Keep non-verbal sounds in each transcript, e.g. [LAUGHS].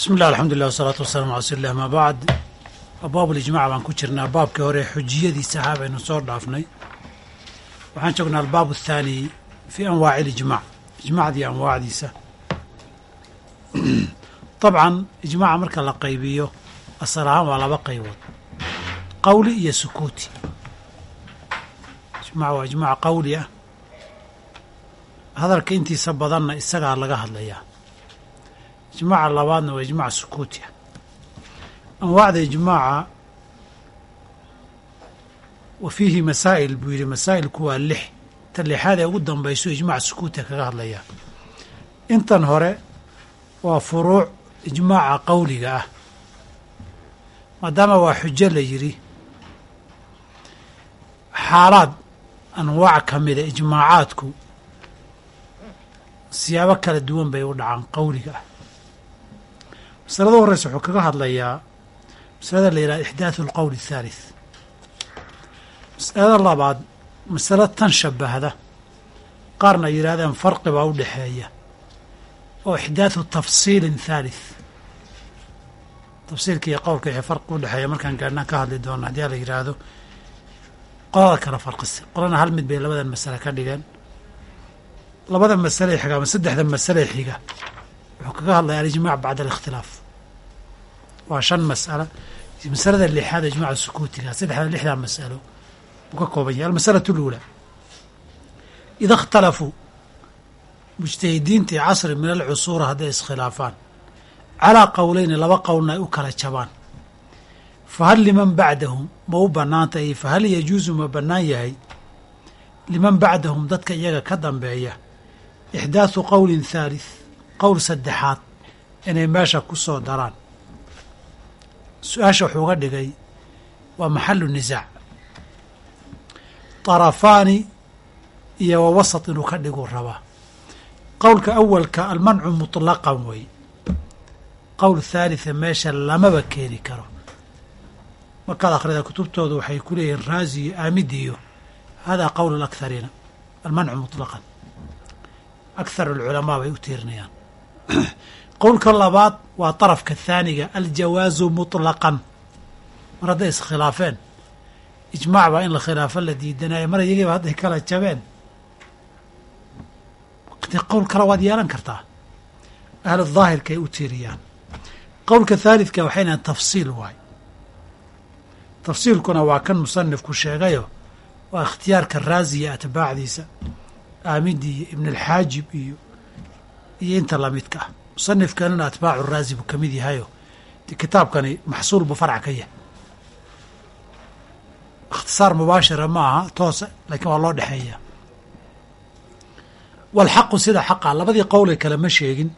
bismi llah alxamdulilah wasalaatu wasalamu ala rasuuli llah amaa bacd. Abwaab ulijmac baan ku jirnaa. Baabkii hore xujiyadiisa ahaa baynu soo dhaafnay. Waxaan joognaa albaab athaani fii anwaaci ilijmac ijmacdii anwaacdiisa. [CLEARS THROAT] Dabcan ijmaca marka la qaybiyo asal ahaan waa laba qaybood. Qawli iyo sukuuti. Ijmac waa ijmac qawli ah. Hadalka intiisa badanna isagaa laga hadlayaa ijmaaca labaadna waa ijmac sukuuti ah anwaacda ijmaaca wa fiihi masaa'il buu yidhi masaa'ilku waa lix. Ta lixaad ee ugu dambayso ijmac sukuutia kaga hadlayaa intan hore waa furuuc ijmaaca qawliga ah. Maadaama waa xujo la yidhi xaalaad anwaac ka mida ijmaacaadku siyaabo kala duwan bay u dhacaan qawliga ah masalada horeysa wuxuu kaga hadlayaa masalada la yidhaha ixdaathu alqowl athaalith masalada labaad masalo tan shabahda. Qaarna yidhahdeen farqi baa u dhexeeya. Oo ixdaathu tafsiilin thalith tafsiilka iyo qowlka wixii farqi u dhexeeya. Markaan gaadhnaan ka hadli doona haddii la yidhaahdo qolada kala farqisa qolana hal mid bay labadan masale ka dhigeen. Labada masale xiga ama saddexda masale xiga wuxuu kaga hadlaya alijmac bacda alikhtilaaf waa shan mas'alo. Masalada lixaad ijmaca sukuutiga saddexda lixdaa mas'alo. Buu ka kooban yahay. Almasalatu luulaa ida ikhtalafuu mujtahidiinta casri min alcusuura hadday iskhilaafaan calaa qowlayni laba qowlna ay u kala jabaan. Fahal liman bacdahum ma u bannaanta iyo fahal yajuusu ma bannaan yahay? Liman bacdahum dadka iyaga ka dambeeya ixdaasu qowlin thaalith qowl saddexaad inay meesha ku soo daraan su-aasha wuxuu ga dhigay waa maxalu nisaac طarafaani iyo wa wasat inuu ka dhiguu rabaa qowlka awalka almancu muطlaqan wey qowl thaalitha meesha lamaba keeni karo markaad akhrida kutubtooda waxay ku leeyihiin raazi iyo aamidi iyo hada qowl اlakhariina almancu muطlaqan akhar اlculamaa bay u tiirinayaan [CLEARS THROAT] qowlka labaad waa طarafka thaaniga aljawaazu muطlaqan mar hadday iskhilaafeen ijmaac baa in la khilaafo la diidanayo. Mar iyagiiba hadday kala jabeen. Qowl kale waad yeelan kartaa. Ahlu daahirka ay u tiiriyaan. Qowlka thaalidka waxay nahan tafsiil waay. Tafsiilkuna waa kan musanifku sheegayo. Waa ikhtiyaarka raaziya atbaacdiisa. Aamidi iyo ibn alxaajib iyo iyo inta lamidka ah musanifkanina atbaacu raazi buu ka mid yahayo kitaabkani maxsuul buu farc ka yahay. Ikhtisaar mubaashira ma aha toose laakiin waa loo dhexeeyaa walxaqu sida xaqa labadii qowle kale ma sheegin.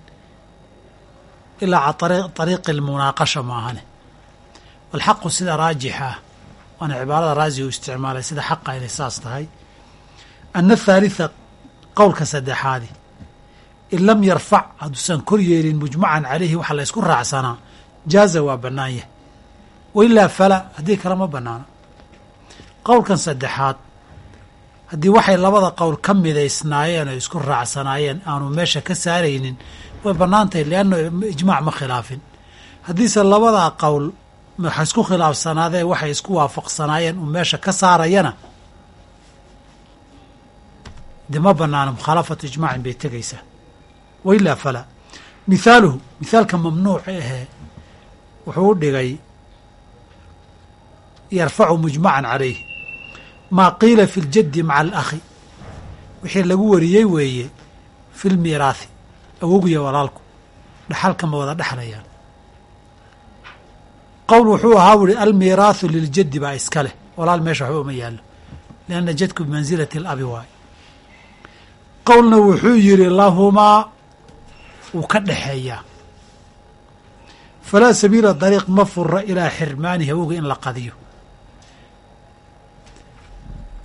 Ilaa ca ariiqi almunaaqasha maahane walxaqu sida raajixa waana cibaarada raazi uu isticmaalay sida xaqa inay saas tahay. Ana athaalitha qowlka saddexaadi in lam yarfac hadduusan kor yeelin mujmacan calayhi waxa la ysku raacsanaa. Jaaza waa bannaan yahay. Wa ilaa fala haddii kale ma bannaano. Qowlkan saddexaad haddii waxay labada qowl ka midaysnaayeen oo isku raacsanaayeen aanu meesha ka saaraynin way bannaan tahay lianna ijmaac ma khilaafin. Haddiise labadaa qowl waxa isku khilaafsanaadeen waxay isku waafaqsanaayeen uu meesha ka saarayana de ma bannaano mukhaalafatu ijmaacin bay tegaysaa wa ilaa falaa mithaaluhu mithaalka mamnuuca ahee wuxuu dhigay yarfacu mujmacan calayh. Maa qiila fi ljaddi maca alakhi wixii lagu wariyey weeye fi lmiiraathi awowgiyo walaalku. Dhaxalka ma wada dhexlayaan qowl wuxuu ahaa wuri almiiraahu liljaddi baa iska leh. Walaal meesha waxba uma yaallo. Lianna jadku bimansilati alabi waay qowlna wuxuu yidhi lahumaa wuu ka dhexeeyaa falaa sabiila dariiq ma fura ilaa xirmaanihi awowga in la qadiyo.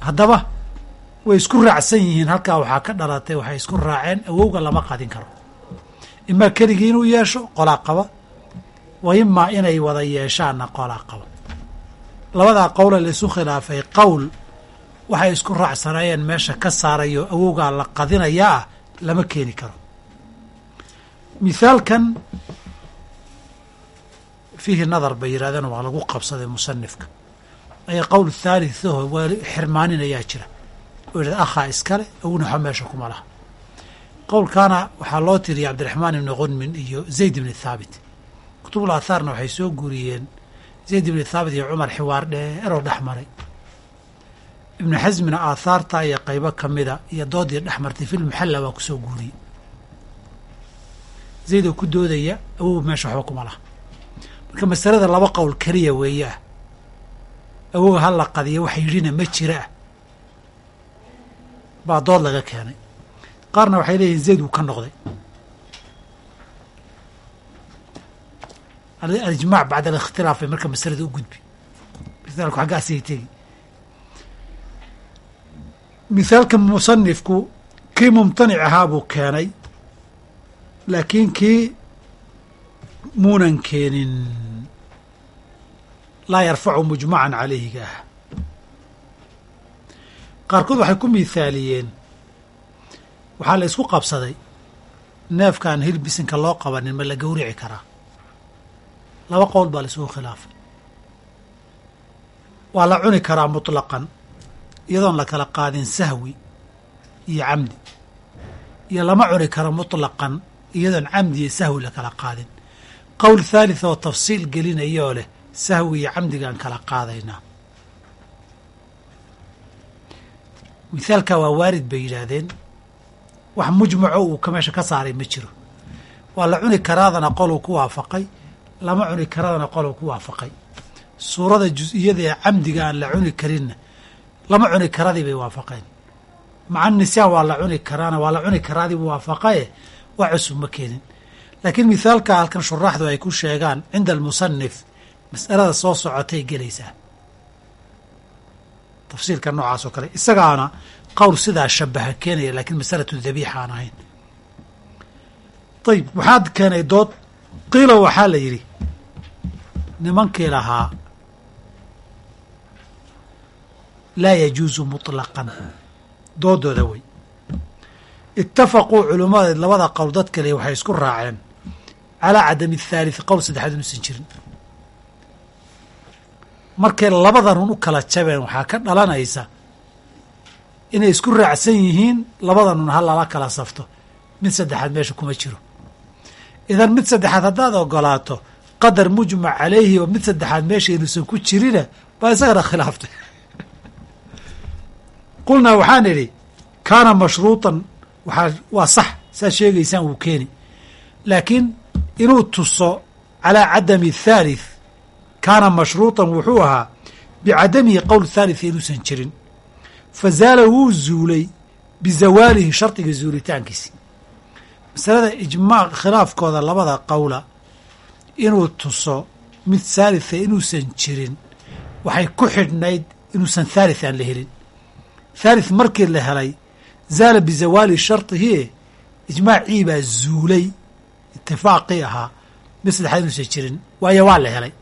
Haddaba way isku raacsan yihiin halkaa waxaa ka dhalatay waxay isku raaceen awowga lama qadin karo. Imaa keligii inuu yeesho qolaa qaba. Wa imaa inay wada yeeshaanna qolaa qaba. Labadaa qowle la isu khilaafay qowl waxay isku raacsanaayeen meesha ka saarayo awowgaa la qadinayaa lama keeni karo mithaalkan fiihi nadar bay yidhahdeen waa lagu qabsaday musanifka aya qowl thaalithaho xirmaanin ayaa jira. Oo yidhahda akhaa iskale awna waxa meesha kuma laha. Qowlkaana waxaa loo tiriyay cabdiraxmaan ibni qunmin iyo zayd ibni thaabit. Kutubul aathaarna waxay soo guuriyeen zayd ibni thaabit iyo cumar xiwaar dheeroo dhex maray. Ibnu xasmina aathaarta iyo qaybo ka mida iyo doodii dhex martay filmuxalla waa ku soo guuriyey zayd oo ku doodaya awow meesha waxba kuma laha. Marka masalada laba qowl keliya weeye ah awow ha la qadiyo waxa yidhina ma jira. Ah baa dood laga keenay. Qaarna waxay leeyihiin zayd wuu ka noqday. Alijmac bacda alikhtilaaf bay marka masalada u gudbi. Misaalku xaggaasay tegi. Mithaalka musanifku kii mumtanic ahaa buu keenay laakiin kii muunan keenin laa yarfacu mujmacan calayhiga ah. Qaarkood waxay ku mithaaliyeen waxaa la isku qabsaday neefkaan hilbisinka loo qabanin ma la gowrici karaa. Laba qowl baa la isugu khilaafay. Waa la cuni karaa mutlaqan iyadoon la kala qaadin sahwi iyo camdi iyo lama cuni karo mutlaqan iyadoon camdi iyo sahwi la kala qaadin. Qowl thalith oo tafsiil gelinayoo leh sahwi iyo camdigaan kala qaadaynaa mithaalka waa waarid bay yidhaahdeen. Wax mujmaco uu ka meesha ka saaray ma jiro. Waa la cuni karaadana qoluu ku waafaqay lama cuni karadana qoluu ku waafaqay. Suurada jus-iyada ee camdiga aan la cuni karinna lama cuni karadii bay waafaqeen. Maca nisyaan waa la cuni karaana waa la cuni karaadii buu waafaqaye wax cusub ma keenin. Laakiin mithaalka halkan shuraaxdu ay ku sheegaan cinda almusanif mas'alada soo socotay gelaysaa. Tafsiirka noocaas oo kale isagaana qowl sidaa shabaha keenaya laakiin masalatu dabiixa aan ahayn. Ayib waxaad keenay dood? Qiila waxaa la yidhi nimankii lahaa laa yajuusu muطlaqan doodooda wey itafaquu culimmada labada qowl dad kale waxay isku raaceen. Calaa cadami athaalitث qowl saddexaad inuusan jirin. Markay labadanun u kala jabeen waxaa ka dhalanaysa inay isku raacsan yihiin labadanun ha lala kala safto. Mid saddexaad meesha kuma jiro. Idan mid saddexaad haddaad ogolaato qadar mujmac calayhi oo mid saddexaad meesha inuusan ku jirina baa isagana khilaaftay [LAUGHS] qulnaa waxaan idhi kaana mashruuطan waxaa waa sax saad sheegaysaan wuu keeni. Laakiin inuu tuso calaa cadami thalith kaana mashruuطan wuxuu ahaa bicadamihi qowl thalith inuusan jirin. Fa zaala wuu zuulay bizawaalihi shardiga zuulitaankiisi. Masalada ijmaac khilaafkooda labada qowla inuu tuso mid thalitha inuusan jirin waxay ku xidhnayd inuusan thalith la helin. Thalith markii la helay zaala bizawaali shardihi ijmaacii baa zuulay itifaaqii ahaa mid saddexaad jirin waayo waa la helay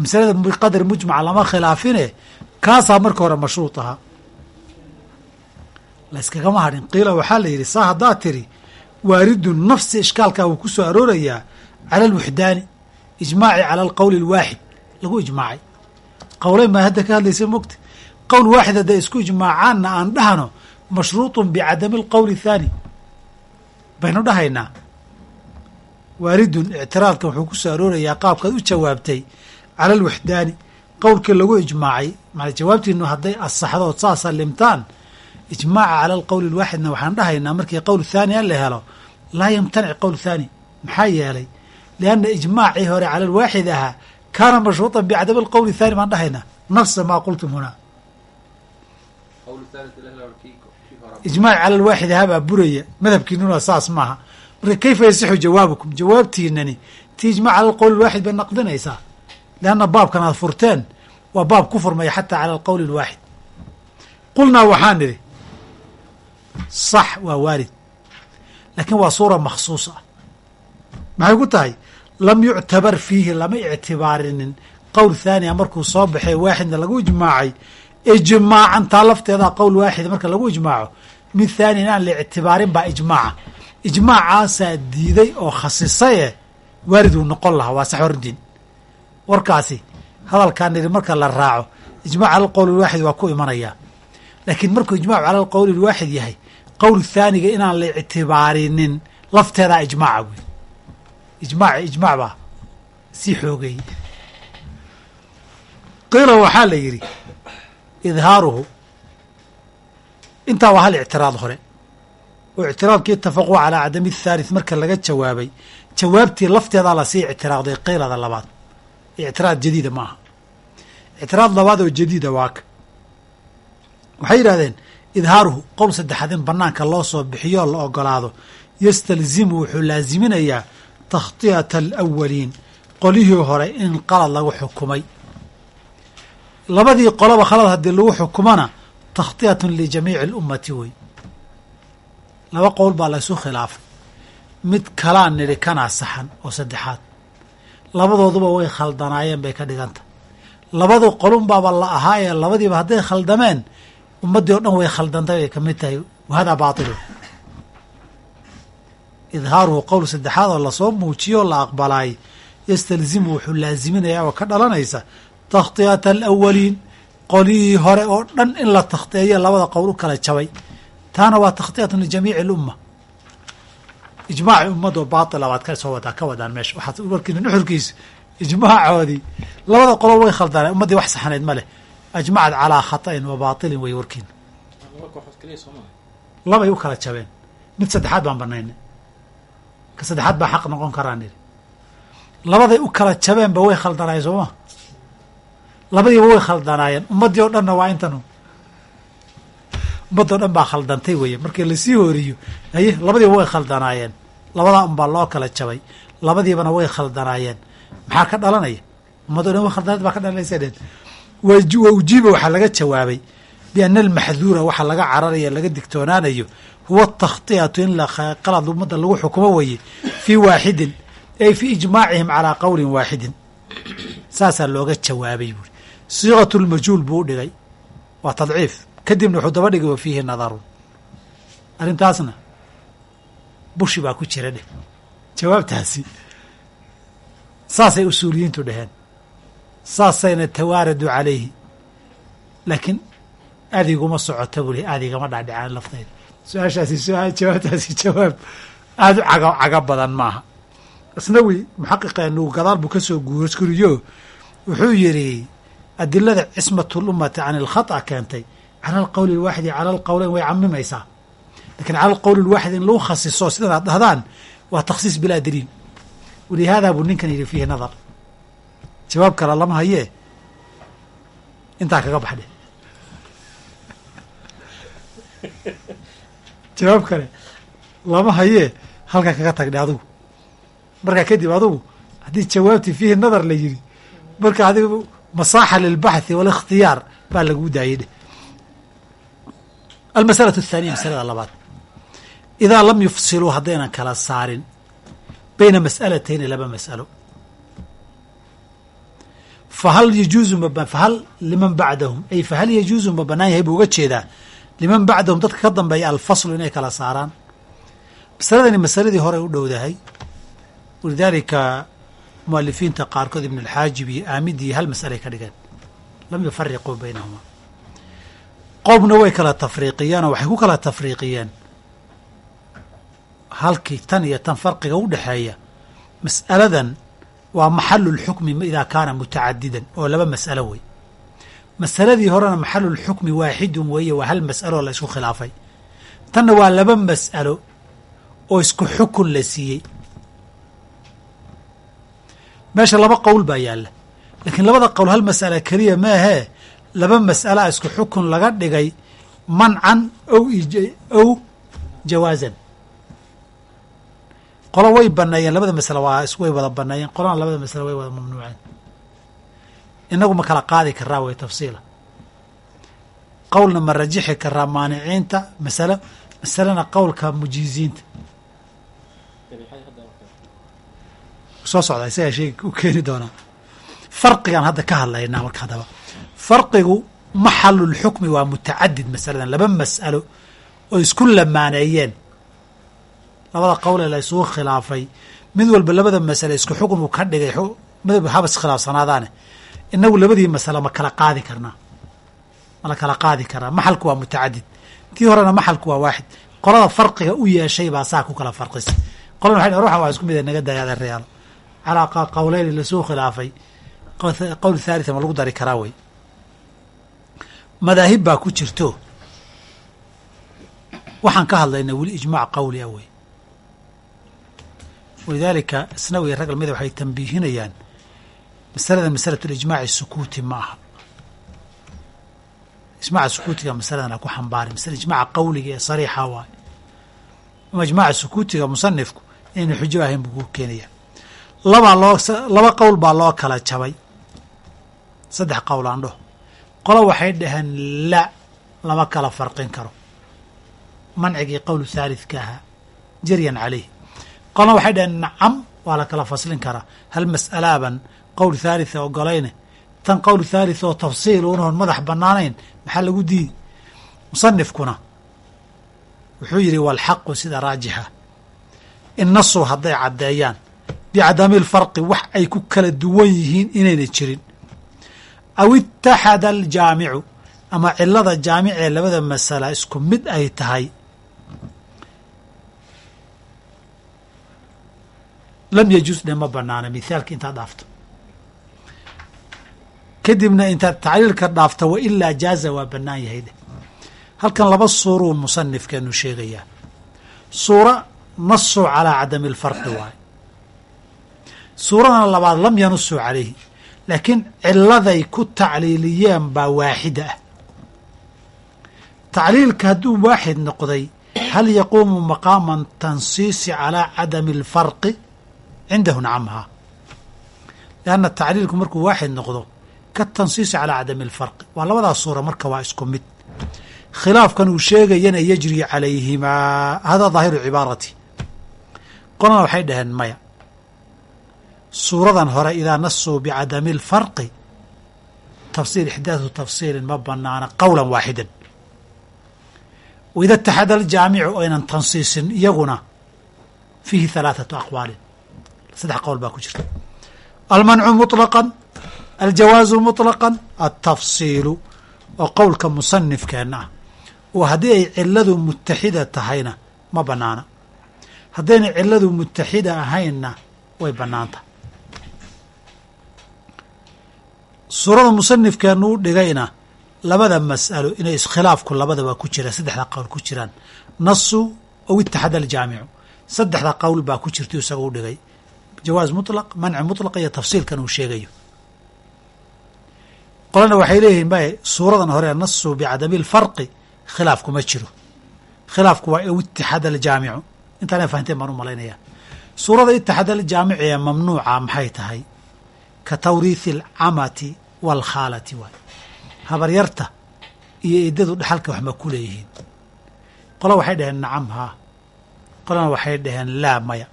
masalada biqadar mujmaca lama khilaafine kaasaa marka hore mashruud ahaa la yskagama hadhin qiila waxaa la yidhi saa haddaa tiri waaridu nafsi ishkaalkaa wuu ku soo aroorayaa cala alwixdaani ijmaaci cala alqowli alwaaxid lagu ijmaacay qowleyn baa hadda ka hadlaysa mogta qowl waaxid hadday isku ijmaacaanna aan dhahno mashruuطun bicadami alqowli athaani baynu dhahaynaa. Waaridun ictiraadka wuxuu ku soo aroorayaa qaabkaad u jawaabtay cala alwixdaani. Qowlkii lagu ijmaacay maa jawaabtiinu hadday asaxdo ood saa sallimtaan ijmaaca cala alqowli alwaaxidna waxaan dhahaynaa markii qowl thaani a la helo laa yamtanic qowl thaani maxaa yeelay? Lianna ijmaacii hore cala alwaaxid ahaa kaana mashruuطan bicadami alqowli thaani baan dhahaynaa. Nafsa maa qultum hunaa ijmaac cala alwaaxid ahaa baa buraya madhabkiinuna saas maaha. Marka kayfa yasixu jawaabukum? Jawaabtiinani ti ijmac cala alqowli alwaaxid bay naqdinaysaa. Lianna baabkan aad furteen waa baab ku furmaya xataa cala alqowli alwaaxid. Qulnaa waxaan idhi sax waa waarid laakiin waa suura makhsuus ah maxay ku tahay? Lam yuctabar fiihi lama ictibaarinin. Qowl thaaniya markuu soo baxay waaxidna lagu ijmaacay ijmaacan taa lafteeda qowl waaxid marka lagu ijmaaco. Mid thaani inaan la ictibaarin baa ijmaaca. Ijmaacaasaa diiday oo khasisaye waarid uu noqon lahaa waa sax hordiin warkaasi hadalkaan nidhi marka la raaco ijmac cala alqowl ilwaaxid waa ku imanayaa laakiin markuu ijmacu cala alqowl ilwaaxid yahay qowl thaaniga inaan la ictibaarinin lafteedaa ijmaaca wey. Ijmaac ijmac baa sii xoogeeyey qiila waxaa la yidhi idhaaruhu. Intaa waa hal ictiraad hore. Oo ictiraadkii itafaquu calaa cadami athaalith marka laga jawaabay. Jawaabtii lafteedaa la sii ictiraaqday qiilada labaad. Ictiraad jadiida ma aha. Ictiraad labaad oo jadiida waaka waxay yidhahdeen idhaaruhu qowl saddexaad in banaanka loo soo bixiyoo la ogolaado yastalzimu wuxuu laaziminayaa takhtiyata alawaliin qolihii hore in qalad lagu xukumay labadii qoloba khalad haddii lagu xukumana takhtiyatun lijamiici alummati wey laba qowl baa laysu khilaafay. Mid kalaa nidhi kanaa saxan oo saddexaad. Labadooduba way khaldanaayeen bay ka dhiganta. Labadu qolunbaaba la ahaa ee labadiiba hadday khaldameen ummaddii o dhan way khaldantay bay ka mid tahay. Wahadaa baatilu. Idhaaruhu qowl saddexaad oo la soo muujiyo oo la aqbalaay. Yastalzimu wuxuu laaziminayaa oo ka dhalanaysa takhtiyata alawaliin qolihii hore oo dhan in la takhtiyeeyo labada qowl u kala jabay taana waa takhtiyatun lijamiici alumma ijmaaci ummadoo baatila baad ka wadaa ka wadaan meesha waxaad warkiina nuxurkiisa ijmaacoodii labada qolo way khaldaneen ummaddii wax saxnayd ma leh ajmacad calaa khata'in wa baatilin wey warkiina labay u kala jabeen mid saddexaad baan banaynay ka saddexaad baa xaq noqon karaa nidhi labaday u kala jabeenba way khaldanaayeen sooma labadiiba way khaldanaayeen. Ummaddii oo dhanna waa intanu. Ummaddii o dhan baa khaldantay weeye. Markii la sii horiyo haye labadiiba way khaldanaayeen. Labadaa unbaa loo kala jabay. Labadiibana way khaldanaayeen. Maxaa ka dhalanaya? Ummaddo dhan way khaldanayd baa ka dhalanaysa dheen wa ujiiba waxaa laga jawaabay. Biana almaxduura waxa laga cararaya laga digtoonaanayo huwa takhtiyatu in la qalad ummadda lagu xukumo weye fii waaxidin ay fii ijmaacihim calaa qowlin waaxidin saasaa looga jawaabay buuri siiqatu lmajhuul buu u dhigay. Waa tadciif. Kadibna wuxuu daba dhigay wa fiihi nadarun arrintaasna bushi baa ku jira dheh. Jawaabtaasi saasay usuuliyiintu dhaheen. Saasayna tawaaradu calayhi. Laakiin adiguma socota buli adigama dhaadhicaan laftayda su'aashaasi su'aal jawaabtaasi jawaab. Aada u caga caga badan maaha. Isnawi muxaqiqeenu gadaal buu ka soo guurskuriyo wuxuu yidhi adilada cismatu lummati can ilkhata keentay. Cala alqowli alwaaxidi cala alqowleyn way camimaysaa laakiin cala alqowli alwaaxid in lagu khasiso sidan aad dhahdaan waa takhsiis bilaa daliil. Walihaada buu ninkan yidhi fiihi nadar. Jawaab kale lama hayee intaa kaga baxdhe jawaab kale lama hayee halkaa kaga tagdhe adigu markaa kadib adugu haddii jawaabtii fiihi nadar la yidhi marka adigu masaaxa lilbaxthi walikhtiyaar baa laguu daayay dheh almasalatu athaniya masalada labaad idaa lam yufsiluu haddaynan kala saarin bayna mas'alatayni laba mas'alo fahal yajuuzu fahal liman bacdahum ay fahal yajuuzu ma bannaan yahay buu uga jeedaa liman bacdahum dadka ka dambeeya alfaslu inay kala saaraan masaladani masaladii horey u dhowdahay walidaalika mualifiinta qaarkood ibn alxaajib iyo aamidii hal mas'alay ka dhigeen. Lam yufariquu baynahuma. Qowmna way kala tafriiqiyeenoo waxay ku kala tafriiqiyeen. Halkii tan iyo tan farqiga u dhexeeya mas'aladan waa maxalu lxukmi idaa kaana mutacadidan oo laba mas'alo wey. Masaladii horena maxalulxukmi waaxidun weeye waa hal mas'alo la isku khilaafay. Tanna waa laba mas'alo oo isku xukun la siiyey meesha laba qowl baa yaalla laakiin labada qowl hal mas'ala keliya maahee laba mas'alaa isku xukun laga dhigay mancan ow ow jawaazan qolo way baneeyeen labada masale waa way wada baneeyeen qolona labada masale way wada mamnuuceen. Inagu ma kala qaadi karaa way tafsiila. Qowlna ma rajixi karaa maaniciinta masalo masalena qowlka mujiiziinta soo socda isagaa sheegi u keeni doonaa farqigaan hadda ka hadlaynaa marka haddaba. Farqigu maxalulxukmi waa mutacadid masaladan laba mas'alo oo isku lamaaneeyeen. Labada qowlee la isugu khilaafay. Mid walba labada masale isku xukun uu ka dhigay madhab habas khilaafsanaadaane. Inagu labadii masale ma kala qaadi karnaa. Ma la kala qaadi karaa maxalku waa mutacadid. Tii horena maxalku waa waaxid. Qolada farqiga u yeeshay baa saa ku kala farqisay. Qolana waxay ruuxan waa isku mid naga daya adeerayaalo calaa qawleyni la soo khilaafay qowl thalitha ma lagu dari karaa wey madaahib baa ku jirto waxaan ka hadlaynaa weli ijmaac qawli ah wey walidaalika isnawi rag lamida waxay tambiihinayaan masalada masalatu lijmaaci sukuuti ma aha ijmaaca sukuutiga masaladan ha ku xambaari masala ijmaaca qawliga ee sariixa waaye ama ijmaaca sukuutiga musanifku inaynu xujo ahayn buu ku keenaya labaa loo laba qowl baa loo kala jabay. Saddex qowl aan dhaho qolo waxay dhaheen la lama kala farqin karo. Mancigii qowl thaalidka ahaa jaryan caleyh qolna waxay dhaheen nacam waa la kala faslin karaa. Hal mas'alaaban qowl thaalida ogolayne tan qowl thaalith oo tafsiil unahoon madax bannaanayn maxaa lagu diidi musanifkuna wuxuu yidhi walxaqu sida raajixa. In nasuu hadday caddeeyaan bicadami lfarqi wax ay ku kala duwan yihiin inayna jirin. Aw itaxada aljaamicu ama cilada jaamicee labada masala isku mid ay tahay. Lam yajuz dhe ma banaana mithaalka intaad dhaafto. Kadibna intaad tacliilka dhaafto wa ilaa jaaza waa bannaan yahay dheh halkan laba suuruu musanifkeenu sheegayaa. Suura nasuu calaa cadami alfarqi waaye suuradana labaad lam yanusuu calayhi laakiin ciladay ku tacliiliyeen baa waaxida ah. Tacliilka hadduu waaxid noqday hal yaquumu maqaama tansiisi calaa cadami alfarqi cindahu nacamhaa. Lianna tacliilku markuu waaxid noqdo ka tansiisi calaa cadami alfarqi. Waa labadaas suura marka waa isku mid. Khilaafkan uu sheegayana yajri calayhimaa hada daahiru cibaarati. Qolana waxay dhaheen maya suuradan hore idaa nasuu bicadami alfarqi tafsiil ixdaathu tafsiilin ma banaana qowlan waaxidan waida itaxada aljaamicu aynan tansiisin iyaguna fiihi halaathatu aqwaalin. Saddex qowl baa ku jirta. Almancu muطlaqan aljawaazu muطlaqan altafsiilu oo qowlka musanifkeenna ah. Oo haddii ay ciladu mutaxida tahayna ma banaana haddayna ciladu mutaxida ahaynna way bannaanta suurada musanifkeenu u dhigayna labada mas'alo inay iskhilaafku labadaba ku jira saddexda qowl ku jiraan. Nasu aw itaxada aljaamicu. Saddexda qowl baa ku jirta isaga u dhigay. Jawaaz muطlaq manci muطlaq iyo tafsiilkan uu sheegayo. Qolana waxay leeyihiin bay suuradan hore nasu bicadami lfarqi khilaaf kuma jiro. Khilaafku waa aw itaxada aljaamicu. Intaana fahanteen baan u malaynaya. Suurada itaxada aljaamici ee mamnuuca maxay tahay ka tawriithi alcamati waalkhaalati waay habaryarta iyo eedadu dhexalka wax ma ku leeyihiin. Qola waxay dhaheen nacam haa qolana waxay dhaheen laa maya.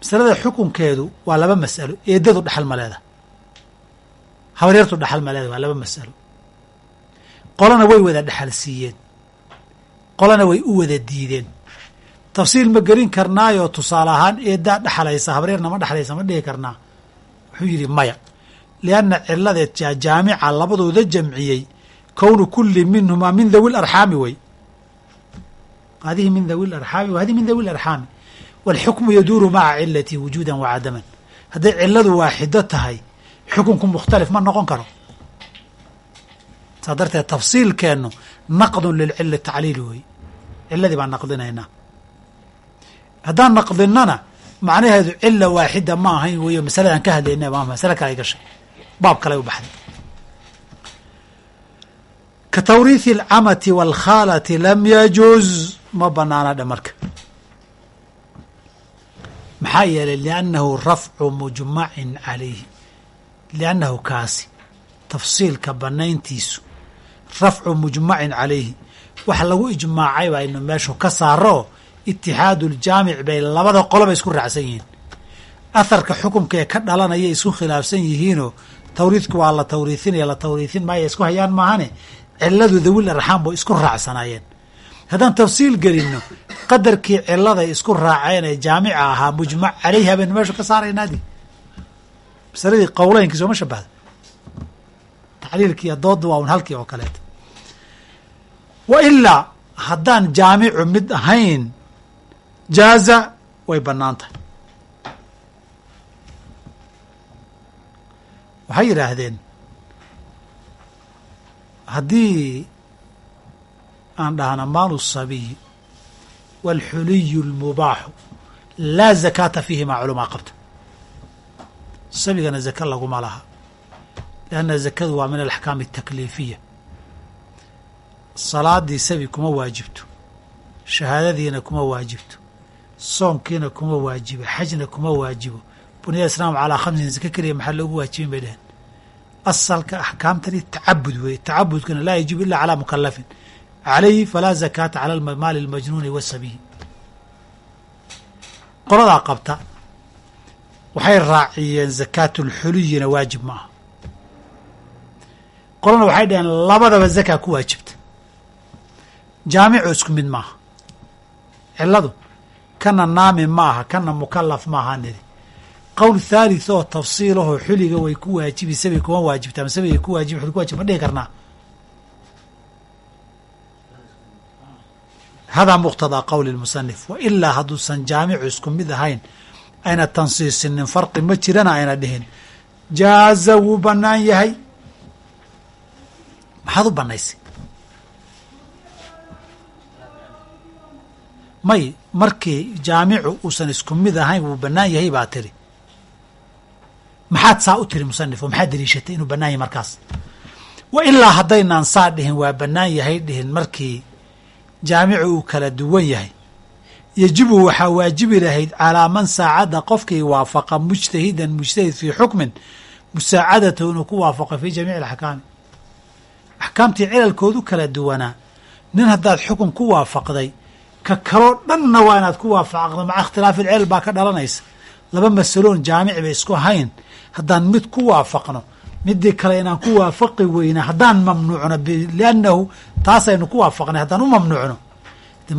Masalada xukunkeedu waa laba mas'alo. Eedadu dhexal ma leeda habaryartu dhexal ma leeda waa laba mas'alo. Qolana way wada dhexal siiyeen. Qolana way u wada diideen. Tafsiil ma gelin karnaayoo tusaale ahaan eeddaa dhexalaysa habaryarna ma dhexlaysa ma dhihi karnaa wuxuu yidhi maya lianna ciladeed jaamica labadooda jamciyey kownu kulli minhumaa min dhawi larxaami wey hadihi min dhawi larxaami wa min dhawi larxaami walxukmu yaduuru maca cilati wujuudan wa hadday ciladu waaxido tahay xukunku mukhtalif ma noqon karo. Saa darteed tafsiilkeennu naqdun lilcila tacliili wey ciladii baan naqdinaynaa haddaan naqdinana macnaheedu cila waaxida ma ahayn weyo masaladan ka hadlayna ma masale kale ay gashay. Baab kale u baxday. Ka tawriithi alcamati waalkhaalati lam yajuz. Ma banaana dhe marka. Maxaa yeelay liannahu rafcu mujmacin calayhi liannahu kaasi tafsiilka banayntiisu rafcu mujmacin calayhi wax lagu ijmaacay ba aynu meeshu ka saaro itixaadu ljaamic bay labada qoloba isku raacsan yihiin aharka xukumka ee ka dhalanaya isku khilaafsan yihiinoo tawriidku waa la tawriihinaya la tawriihin maaya isku hayaan maahane ciladu dawil arxaam bay isku raacsanaayeen haddaan tafsiil gelinno qadarkii ciladay isku raaceen ee jaamica ahaa mujmac calayha baynu meesha ka saaraynaadi masaladii qowleynkii sooma shabahda tacliilkiiyo doodda waa un halkii oo kaleeta wa ilaa haddaan jaamicu mid ahayn jaaza way bannaan tahay waxay yidhaahdeen haddii aan dhahna maalu sabiyi waalxuliyu اlmubaaxu laa zakaata fiihimaa culamaa qabta. Sabigana zaka laguma laha lianna zakadu waa min alaxkaam اtakliifiya salaadii sabi kuma waajibto shahaadadiina kuma waajibto soonkiina kuma waajibo xajna kuma waajibo. Buniyada islaam calaa khamsin zaka keliya maxaa loogu waajibin bay dheheen asalka axkaamtani tacabud weeye tacabudkana laa yajibu ila calaa mukalafin calayhi falaa zakaata cala maali اlmajnuuni wasabiyi qoladaa qabta waxay raaciyeen zakaatu lxuliyina waajib ma aha. Qolana waxay dhaheen labadaba zakaa ku waajibta. Jaamicu isku mid maaha ciladu kana naami ma aha kana mukalaf ma aha nidi qowl thalith oo tafsiilahoo xuliga way ku waajibi sabay kuma waajibta ama sabay ku waajibi xuli ku wajib ma dhihi karnaa? Hada muqtadaa qowli lmusanif wa ilaa hadduusan jaamicu isku mid ahayn ayna tansiisinin farqi ma jirana ayna dhihin. Jaaza wuu bannaan yahay. Maxaad u bannaysay may markii jaamicu uusan isku mid ahayn wuu bannaan yahay baa tiri. Maxaad saa u tiri musanif oo maxaad deliishatay inuu bannaan yahay markaas? Wa ilaa haddaynaan saa dhihin waa bannaan yahay dhihin markii jaamicu uu kala duwan yahay. Yajibu waxaa waajibi lahayd calaa man saacada qofkii waafaqa mujtahidan mujtahid fii xukmin musaacadatahu inuu ku waafaqo fii jamiici alaxkaami. Axkaamtii cilalkoodu kala duwanaa. Nin haddaad xukun ku waafaqday ka kaloo dhanna waa inaad ku waafaqdo. Maca ikhtilaafi ilcilal baa ka dhalanaysa. Laba masaloon jaamici bay isku hayn. Haddaan mid ku waafaqno midii kale inaan ku waafaqi weyna haddaan mamnuucno liannahu taasaynu ku waafaqnay. Haddaan u mamnuucno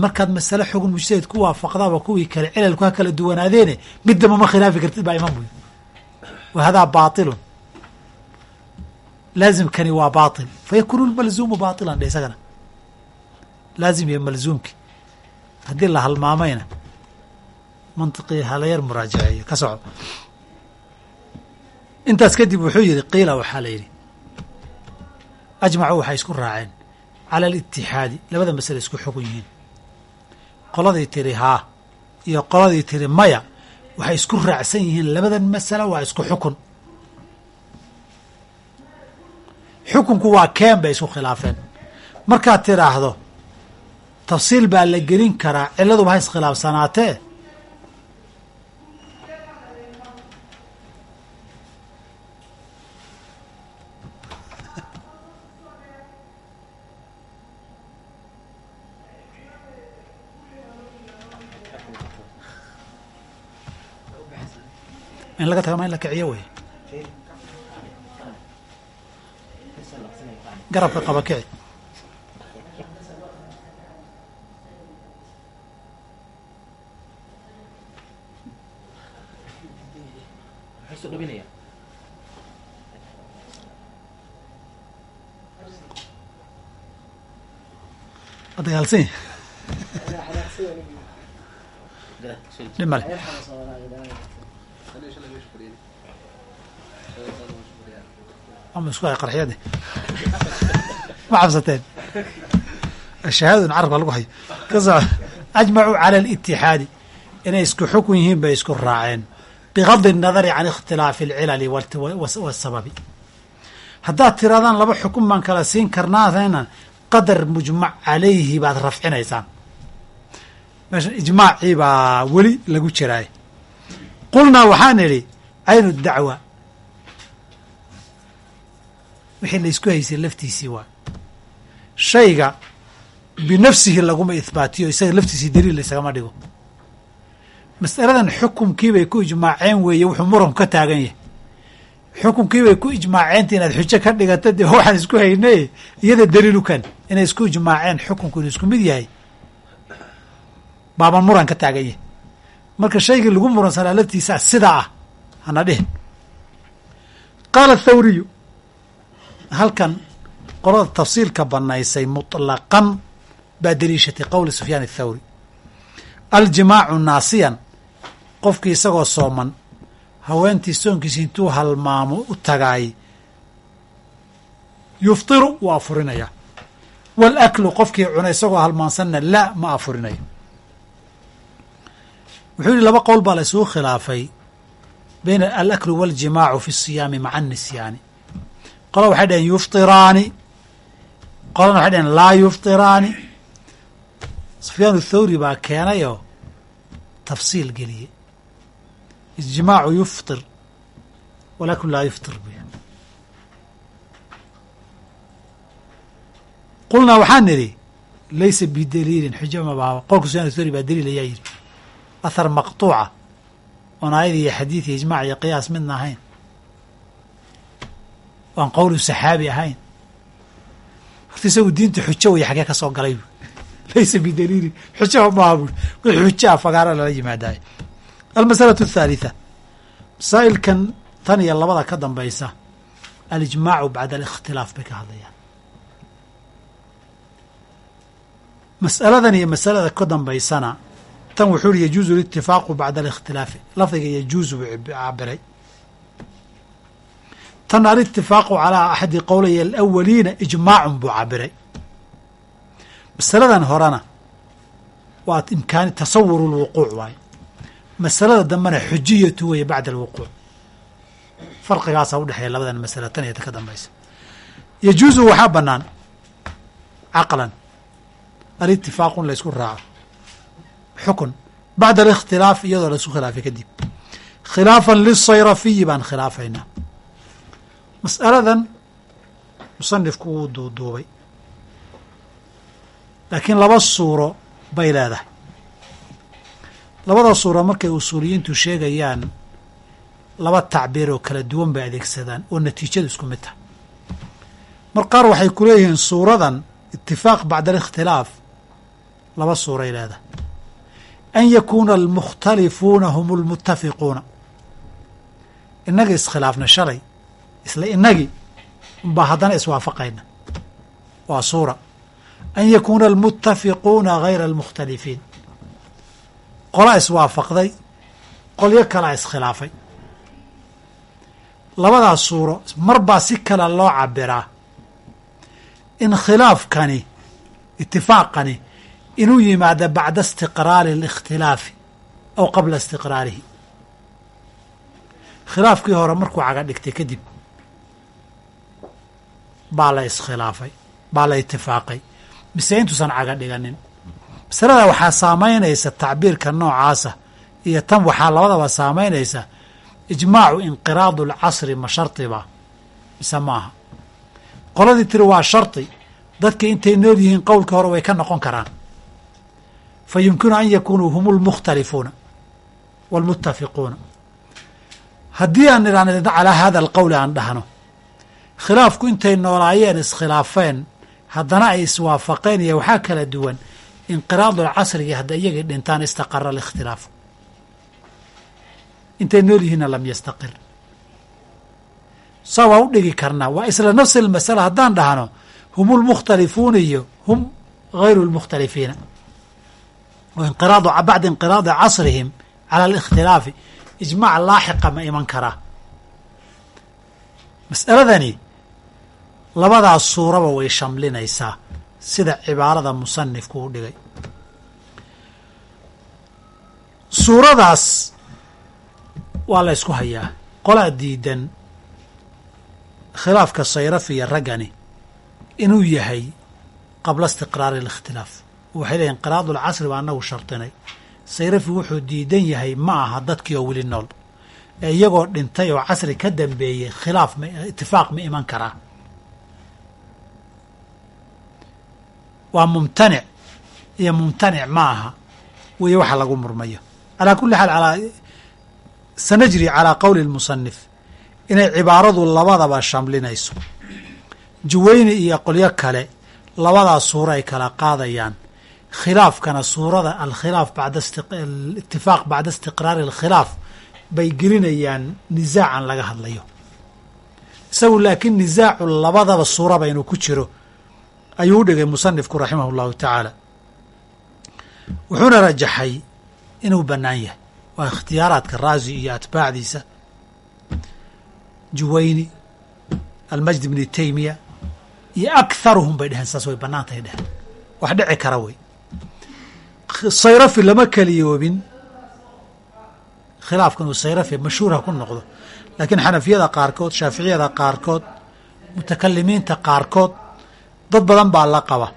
markaad masale xugun mujtahid ku waafaqdaba kuwii kale cilalku ha kala duwanaadeene middaba ma khilaafi kartid baa iman buy wa hadaa baatilun. Laazimkani waa baatil. Fa yakuunu lmalzuumu baatilan dhe isagana. Laazim iyo malzuumki haddii la halmaamayna mantiqii halayar muraajaceeyo ka soco intaas kadib wuxuu yidhi qiila waxaa la yidhi ajmacuu waxay isku raaceen. Cala alitixaadi labada masale isku xukun yihiin. Qoladii tiri haa iyo qoladii tiri maya waxay isku raacsan yihiin labadan masale waa isku xukun. Xukunku waa keen bay isku khilaafeen. Markaad tidhaahdo tafsiil baa la gelin karaa cilladuba ha iskhilaafsanaatee? In laga taga in la kiciyo wey? Garabka qaba kici dagaalsan dhib male ama isku hay qarxiyade ma cabsateen shahaadadun carabka lagu hayo ka soco ajmacuu cala alitixaadi inay isku xukun yihiin bay isku raaceen bigadi الnadari can ikhtilaafi اlcilali wasababi haddaad tiraadaan laba xukun baan kala siin karnaana qadar mujmac calayhi baad rafcinaysaan. Meeshan ijmaacii baa weli lagu jiraay qulnaa waxaan idhi aynu dacwa. Wixii la isku haysay laftiisii waa. Shayga binafsihi laguma ihbaatiyo isaga laftiisii daliil laysagama dhigo. Masaladan xukumkiibay ku ijmaaceen weeye wuxuu muranku ka taagan yahay xukunkiibay ku ijmaaceenta inaad xujo ka dhigata dee waxaan isku hayne iyada daliilu kan inay isku ijmaaceen xukunku inuu isku mid yahay. Baaban muran ka taagan yahay marka shaygii lagu muransanaa laftiisa sidaa ah hana dhihin. Qaala athawriyu halkan qolada tafsiilka banaysay muطlaqan baa deliishatay qowli sufyaan athawri aljimaacu naasiyan qofkii isagoo sooman haweentii soonkiisi intuu halmaamo u tagaay yuftiru wuu afurinaya. Waalaklu qofkii cuna isagoo halmaansanna laa ma afurinayo wuxuu yihi laba qowl baa la isugu khilaafay bayna alaklu waaljimaacu fi siyaami maca anisyaani qola waxay dhaheen yuftiraani qolana waxay dhaheen laa yuftiraani. Sufyaan athawri baa keenayoo tafsiil geliyey ijmaacu yuftir walakun laa yuftir buy qulnaa waxaan nidhi laysa bidaliilin xujo ma baaba qolka sufyan athawri baa daliil ayaa yidhi. Athar maqtuuca oon aayad iyo xadiid iyo ijmac iyo qiyaas midna ahayn. Waan qowlu saxaabi ahayn. Horta isagu diinta xujo waya xagee ka soo galay bu [LAUGHS] laysa bidaliilin xujaba maaha bui wixii xujaa fagaara lala yimaadaay almasalatu athaalitha masaa'ilkan tan iyo labada ka dambaysa alijmaacu bacda alikhtilaaf bay ka hadlayaan. Mas'aladan iyo masalada ka dambaysana tan wuxuu uhi yajuuzu litifaaqu bacda alikhtilaafi lafdiga yajuuzu buu cabiray tan alitifaaqu calaa axadi qowlaya alawaliina ijmaacun buu cabiray masaladan horena waa imkaani tasawuru lwuquuc waaye masalada dambena xujiyatu weeye bacda alwuquuc farqigaasaa udhexeeya labadan masala tan iyo ka dambaysa. Yajuuzu waxaa bannaan caqlan alitifaaqu in laysku raaco. Xukun bacda alikhtilaaf iyadoo la isku khilaafay kadib. Khilaafan lisayrafiyi baan khilaafaynaa mas'aladan musanifku wuu duuduubay. Laakiin laba suuro bay leedahay labada suuro markay usuuliyiintu sheegayaan laba tacbiir oo kala duwan bay adeegsadaan oo natiijadu isku mid tahay. Mar qaar waxay ku leeyihiin suuradan itifaaq bacda alikhtilaaf laba suuray leedahay. An yakuuna almukhtalifuuna hum lmutafiquuna innagii iskhilaafna shalay isla innagii unbaa haddana iswaafaqayna. Waa suura. An yakuuna almutafiquuna hayra almukhtalifiin qola iswaafaqday qolyo kalaa iskhilaafay. Labadaas suuro mar baa si kale loo cabiraa in khilaafkani itifaaqani inuu yimaado bacda istiqraari alikhtilaafi aw qabla istiqraarihi. Khilaafkii hore markuu caga dhigtay kadib baa la iskhilaafay baa la itifaaqay mise intuusan caga dhiganin masalada waxaa saamaynaysa tacbiirka noocaasa iyo tan waxaa labadaba saamaynaysa ijmaacu inqiraadu alcasri ma shardiba mise maaha? Qoladii tiri waa shardi dadka intay nool yihiin qowlka hore way ka noqon karaan. Fa yumkinu an yakunuu hum lmukhtalifuuna wاlmutafiquuna haddii aan idhahno calaa hada alqowli aan dhahno khilaafku intay noolaayeen iskhilaafeen haddana ay iswaafaqeen iyo waxaa kala duwan inqiraadu lcasrigii hadda iyagii dhintaan istaqara alikhtilaafu intay nool yihiinna lam yastaqir. Saa waa u dhigi karnaa waa isla nafsi almasala haddaan dhahno hum lmukhtalifuuna iyo hum hayru lmukhtalifiina inqiraadu bacda inqiraadi casrihim cala alikhtilaafi ijmaac laaxiqa ma iman karaa mas'aladani labadaas suuraba way shamlinaysaa sida cibaarada musanifku u dhigay. Suuradaas waa la ysku hayaa. Qolaa diidan khilaafka sayrafiya raggani inuu yahay qabla istiqraari alikhtilaaf. Waxay leeyihiin qiraadu lcasri baa anagu shardinay sayrafi wuxuu diidan yahay ma aha dadkii oo weli nool. Ee iyagoo dhintay oo casri ka dambeeyey khilaaf ma itifaaq ma iman karaa waa mumtanic. Iyo mumtanic ma aha weeye waxa lagu murmayo. Calaa kulli xaal sanajri calaa qowli lmusanif inay cibaaradu labadaba shamlinayso. Juweyni iyo qolyo kale labadaas suuro ay kala qaadayaan. Khilaafkana suurada alkhilaaf bacda itifaaq bacda istiqraari alkhilaaf bay gelinayaan nisaacan laga hadlayo. Isagu laakiin nisaacu labadaba suuraba inuu ku jiro ayuu u dhigay musanifku raximah اllahu tacaala. Wuxuuna rajaxay inuu bannaan yahay. Waa ikhtiyaaraadka raazi iyo atbaacdiisa. Juwayni almajd bni taymiya iyo akharuhum bay dheheen saas way bannaan tahay dheheen wax dhici kara wey. Sayrafi lama keliyoobin khilaafkan uu sayrafi mashhuurha ku noqdo. Laakiin xanafiyada qaarkood shaaficiyada qaarkood mutakalimiinta qaarkood dad badan baa la qaba.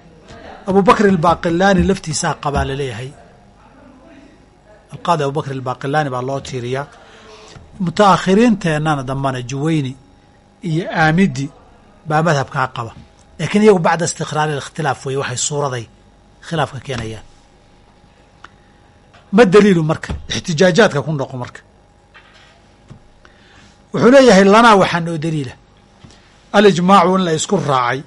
Abu bakr albaaqilaani laftiisaa qabaa la leeyahay alqaadi abubakr albaaqilaani baa loo tiiriyaa. Mutaakhiriinteennana dambana juwayni iyo aamidi baa madhabkaa qaba. Laakiin iyagu bacda istiqraari ikhtilaaf weye waxay suuraday khilaafka keenayaan ma daliilu marka ixtijaajaadka ku noqo marka. Wuxuu leeyahay lanaa waxaa noo daliila. Alijmaacu in la isku raacay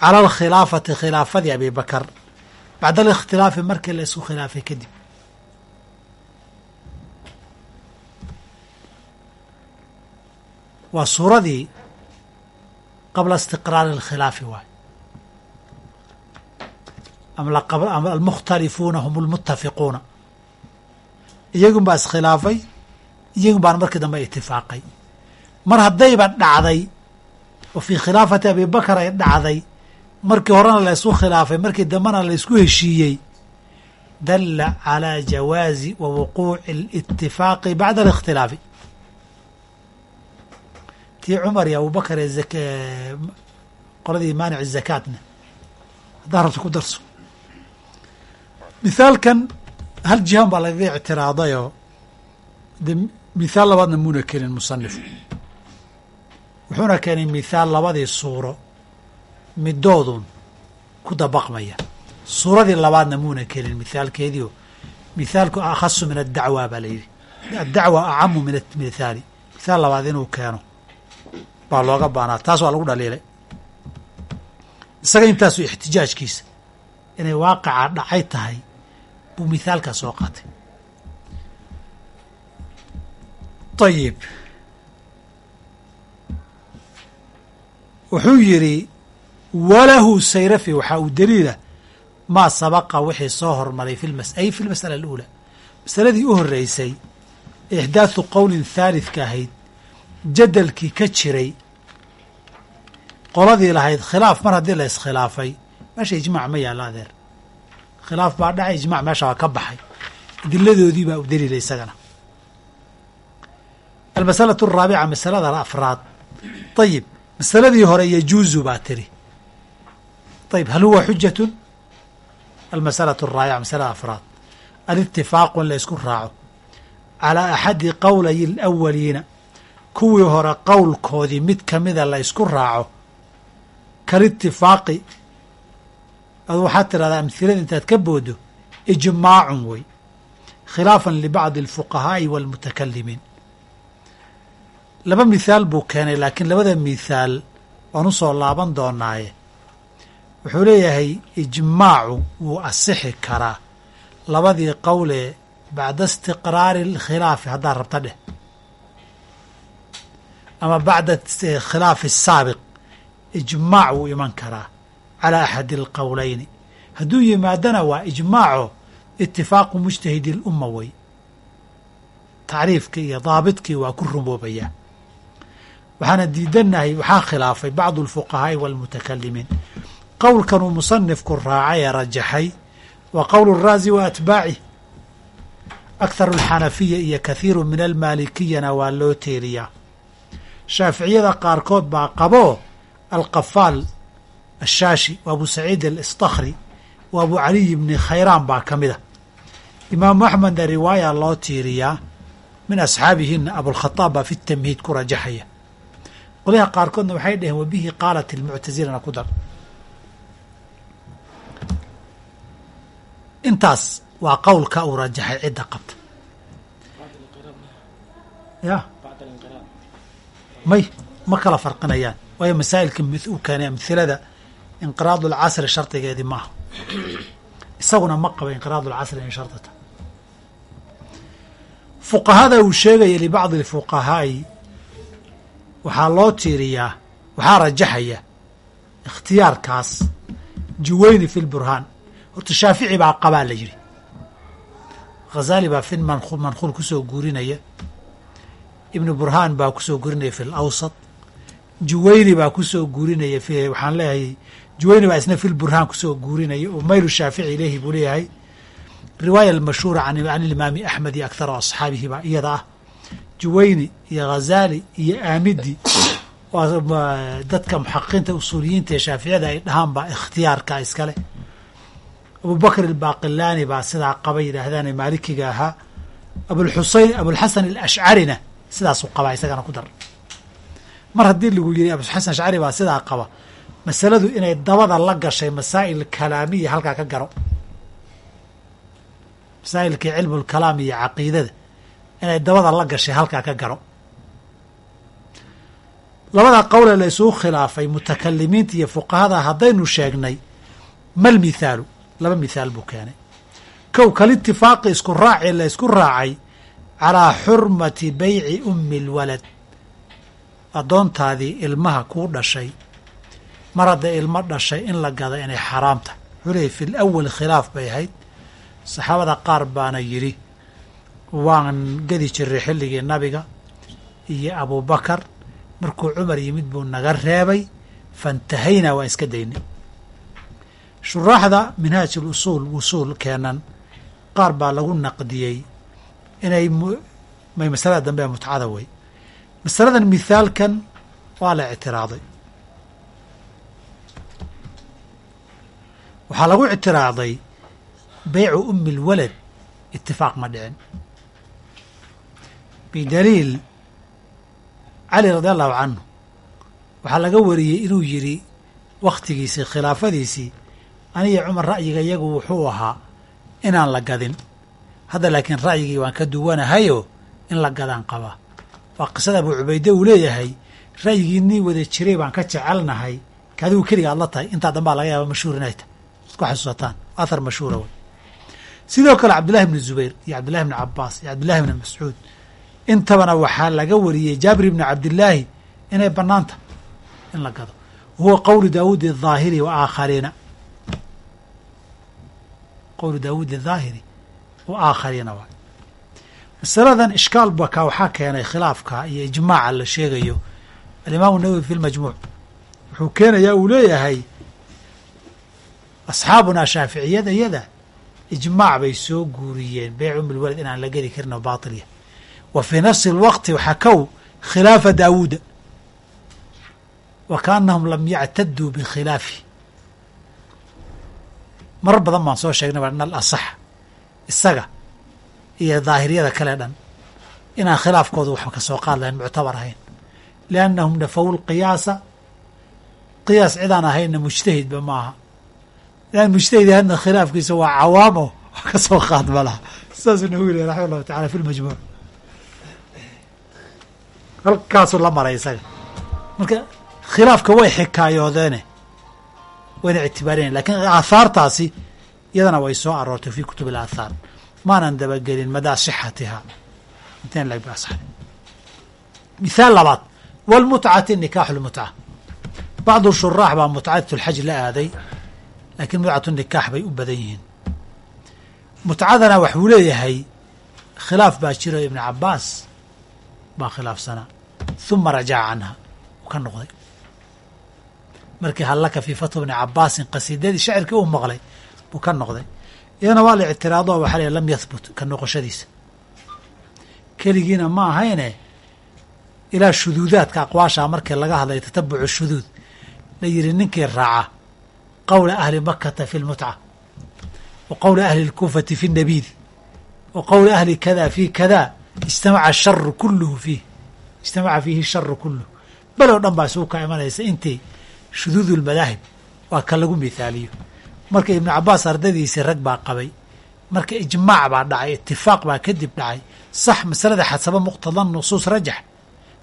cala alkhilaafati khilaafadii abi bakar bacda alikhtilaafi markii la isku khilaafay kadib. Waa suuradii qabla istiqraari alkhilaafi waay. Almukhtalifuuna hum almutafiquuna iyagun baa iskhilaafay iyagun baan markii dambe itifaaqay mar haddayba dhacday oo fii khilaafati abi bakar ay dhacday markii horena la ysku khilaafay markii dambena la ysku heshiiyey dalla calaa jawaazi wa wuquuci alitifaaqi bacda alikhtilaafi. Tii cumar iyo abubakar ee qoladii maanic zakaatna haddaa rabto ku darso. Mithaalkan hal jihan baa lagaga ictiraadayoo de mithaal labaadna muuna keenin musanifku wuxuuna keenay mithaal labadii suuro midoodun ku dabaqmaya. Suuradii labaadna muuna keenin mithaalkeediio mithaalku akhasu min addacwa baa la yidhi. Addacwa acamu min amithaali mithaal labaad inuu keeno baa looga baanaa. Taas waa lagu dhaliilay. Isaga intaasu ixtijaajkiisa inay waaqaca dhacay tahay buu mithaalkaa soo qaatay. Ayib wuxuu yidhi walahu sayrafi waxaa uu daliila maa sabaqa wixii soo hormaray ay fi lmas'ala aluulaa masaladii u horreysay ixdaathu qowlin haalidka ahayd jadalkii ka jiray qoladii lahayd khilaaf mar haddii la iskhilaafay meesha ijmaac ma yaalla adeer. Khilaaf baa dhacay ijmac meesha waa ka baxay. Adiladoodii baa u daliila isagana. Almasalatu araabica masalada afraad. Ayib masaladii hore yajuuzu baa tiri ayib hal huwa xujatun almasalatu araabica masalada afraad alitifaaqu in la isku raaco calaa axadi qowlay alawaliina kuwii hore qowlkoodii mid kamida la isku raaco kalitifaaqi adu waxaad tidhahdaa amhilada intaad ka boodo ijmaacun wey khilaafan libacdi alfuqahaa'i waalmutakalimiin laba mithaal buu keenay laakiin labada mithaal waan u soo laaban doonaaye wuxuu leeyahay ijmaacu wuu asixi karaa. Labadii qowlee bacda istiqraari alkhilaafi haddaad rabta dheh. Ama bacda khilaafi asaabiq ijmaac wuu iman karaa calaa axadi alqowleyni hadduu yimaadana waa ijmaaco itifaaqu mujtahidi lumma wey tacriifkii iyo daabidkii waa ku rumoobayaa waxaana diidanahay waxaa khilaafay bacdu alfuqahaa'i waalmutakalimiin qowlkan uu musanifku raacay ee rajaxay waa qowl raazi wa atbaacih akharu alxanafiya iyo kathiiru min almaalikiyana waa loo teeriyaa. Shaaficiyada qaarkood baa qaboo alqafaal ashaashi wa abu saciid alistakri wa abu caliy bni khayraan baa ka mid a imaamu axmedna riwaaya loo tiiriyaa min asxaabihina abulkhadaab baa fi tamhiid ku rajaxaya. Qolyaha qaarkoodna waxay dhaheen wabihi qaalat ilmuctasilana ku dar intaas waa qowlka uu rajaxay cidda qabta. Ya. May ma kala farqinayaan. Waayo masaa'ilka u keenay amhilada inqiraad ulcasri shardigeedii maaha. Isaguna ma qaba inqiraadu ulcasri in shardita fuqahada uu sheegaya libacdi alfuqahaa'i waxaa loo tiiriyaa waxaa rajaxaya ikhtiyaarkaas juweyni fi lburhaan horta shaafici baa qabaa la yidhi. Khazaali baa fin manquul ku soo guurinaya. Ibnu burhaan baa ku soo guurinaya fi lawsat juwayni baa ku soo guurinaya waxaan leeyahay juwayni baa isna fi lburhaan ku soo guurinaya oo maylu shaafici ilayhi buu leeyahay. Riwaaya almashhuura can ilimaami axmed iyo akthara asxaabihi baa iyada ah. Juwayni iyo ghazaali iyo aamidi dadka muxaqiqiinta usuuliyiinta ee shaaficiyada ay dhahaan baa ikhtiyaarka iskale abubakr albaaqilaani baa sidaa qaba yidhaahdaane maalikiga ahaa. Abulxusein abulxasan alashcarina sidaasuu qabaa isagana ku dar. Mar haddii lagu yidhi abuxasan ashcari baa sidaa qaba masaladu inay dabada la gashay masaa'il kalaamiya halkaa ka garo. Masaa'ilkii cilmu lkalaam iyo caqiidada inay dabada la gashay halkaa ka garo. Labada qowle la khilaafay mutakalimiinta iyo fuqahada haddaynu sheegnay mal mithaalu laba mithaal buu keenay. Kow kalitifaaqi isku raacii la isku raacay calaa xurmati beyci ummi lwalad addoontaadii ilmaha kuu dhashay mar hadday ilmo dhashay in la gada inay xaraam tahay wuxuu leeyay fi lawal khilaaf bay ahayd. Saxaabada qaar baana yidhi waan gadi jiray xilligii nabiga iyo abubakar markuu cumar yimid buu naga reebay. Faintahaynaa waan iska daynay shuraaxda minhaaj usuul wusuul keenan qaar baa lagu naqdiyey inay may masalada dambe ee mutcada wey masaladan mithaalkan waa la ictiraaday. Waxaa lagu ictiraaday beycu ummi lwalad itifaaq ma dhicin. Bidaliil cali radi allahu canhu waxaa laga wariyey inuu yidhi wakhtigiisii khilaafadiisii aniga cumar ra'yiga iyagu wuxuu ahaa inaan la gadin. Hadda laakiin ra'yigii waan ka duwanahayo in la gadaan qaba. Waa qisada abuu cubayde uu leeyahay ra'yigii nii wada jiray baan ka jecelnahay. Kadigu keliga aad la tahay intaa dambaa laga yaaba mashhuur inay tahay. Isku xasuusataan athar mashhuura wey. Sidoo kale cabdillahi bni zubayr iyo cabdillahi bni cabaas iyo cabdillahi bni mascuud intabana waxaa laga wariyey jaabir ibni cabdillaahi inay banaanta in la gado. Huwa qowlu daawuud idaahiri wa qowlu daawuud ahaahiri wa aakhariina waay masaladan ishkaal bakaa waxaa keenay khilaafka iyo ijmaaca la sheegayo. Alimaamu nawowi fi lmajmuuc wuxuu keenayaa uu leeyahay asxaabunaa shaaficiyada yada ijmaac bay soo guuriyeen beyc umilwalad inaan la geli karin oo baatilya wa fii nafsi lwaqti xakow khilaafa daawuuda wa kaanahum lam yactaduu bikhilaafi marar badan baan soo sheegnay waa nal asax isaga iyo daahiriyada kale dhan. Inaan khilaafkooda waxba ka soo qaad lahayn muctabar ahayn. Liannahum nafawu lqiyaasa qiyaas cidaan ahaynna mujtahidba ma aha. Inaan mujtahid khilaafkiisa waa cawaamo wax ka qaad ma laha. Saasuu nagu yiri raxima allahu tacala fi lmajmuuc halkaasuu la maray isaga. Marka khilaafka way xikaayoodeene wayna ictibaarinayn lakin aahaartaasi iyadana way soo aroortay fi kutub اlaathaar maanan dabagelin madaa sixatihaa inteen lag ba asaxay mithaal labaad wاlmutcati nikaaxu اlmutca bacdu shuraax baa mutcat اlxaj la aaday lakiin mutcatu nikaax bay u badan yihiin mutcadana waxuu leeyahay khilaaf baa jiro ibn cabaas baa khilaafsanaa huma rajaca canha uu ka noqday markii hallaka fii fatwa bni cabaasin qasiidadii shacirkii uu maqlay buu ka noqday. Iyadana waa la ictiraado waxaa la lam yahbut ka noqoshadiisa. Keligiina ma ahayne ilaa shuduudaadka aqwaashaa markii laga hadlay tatabucu shuduud la yidhi ninkii raaca qowla ahli makata fi lmutca wa qowla ahli اlkuufati fi اnabiid wa qowla ahli kada fi kada ijtamaca asharu kuluhu fiih ijtamaca fiihi sharu kuluh bel oo dhan baa isugu ka imanaysa intii shuduud lmadaahib waa ka lagu mithaaliyo marka ibnu cabaas ardadiisii rag baa qabay marka ijmaac baa dhacay itifaaq baa kadib dhacay sax masalada xasaba muqtada nusuus rajax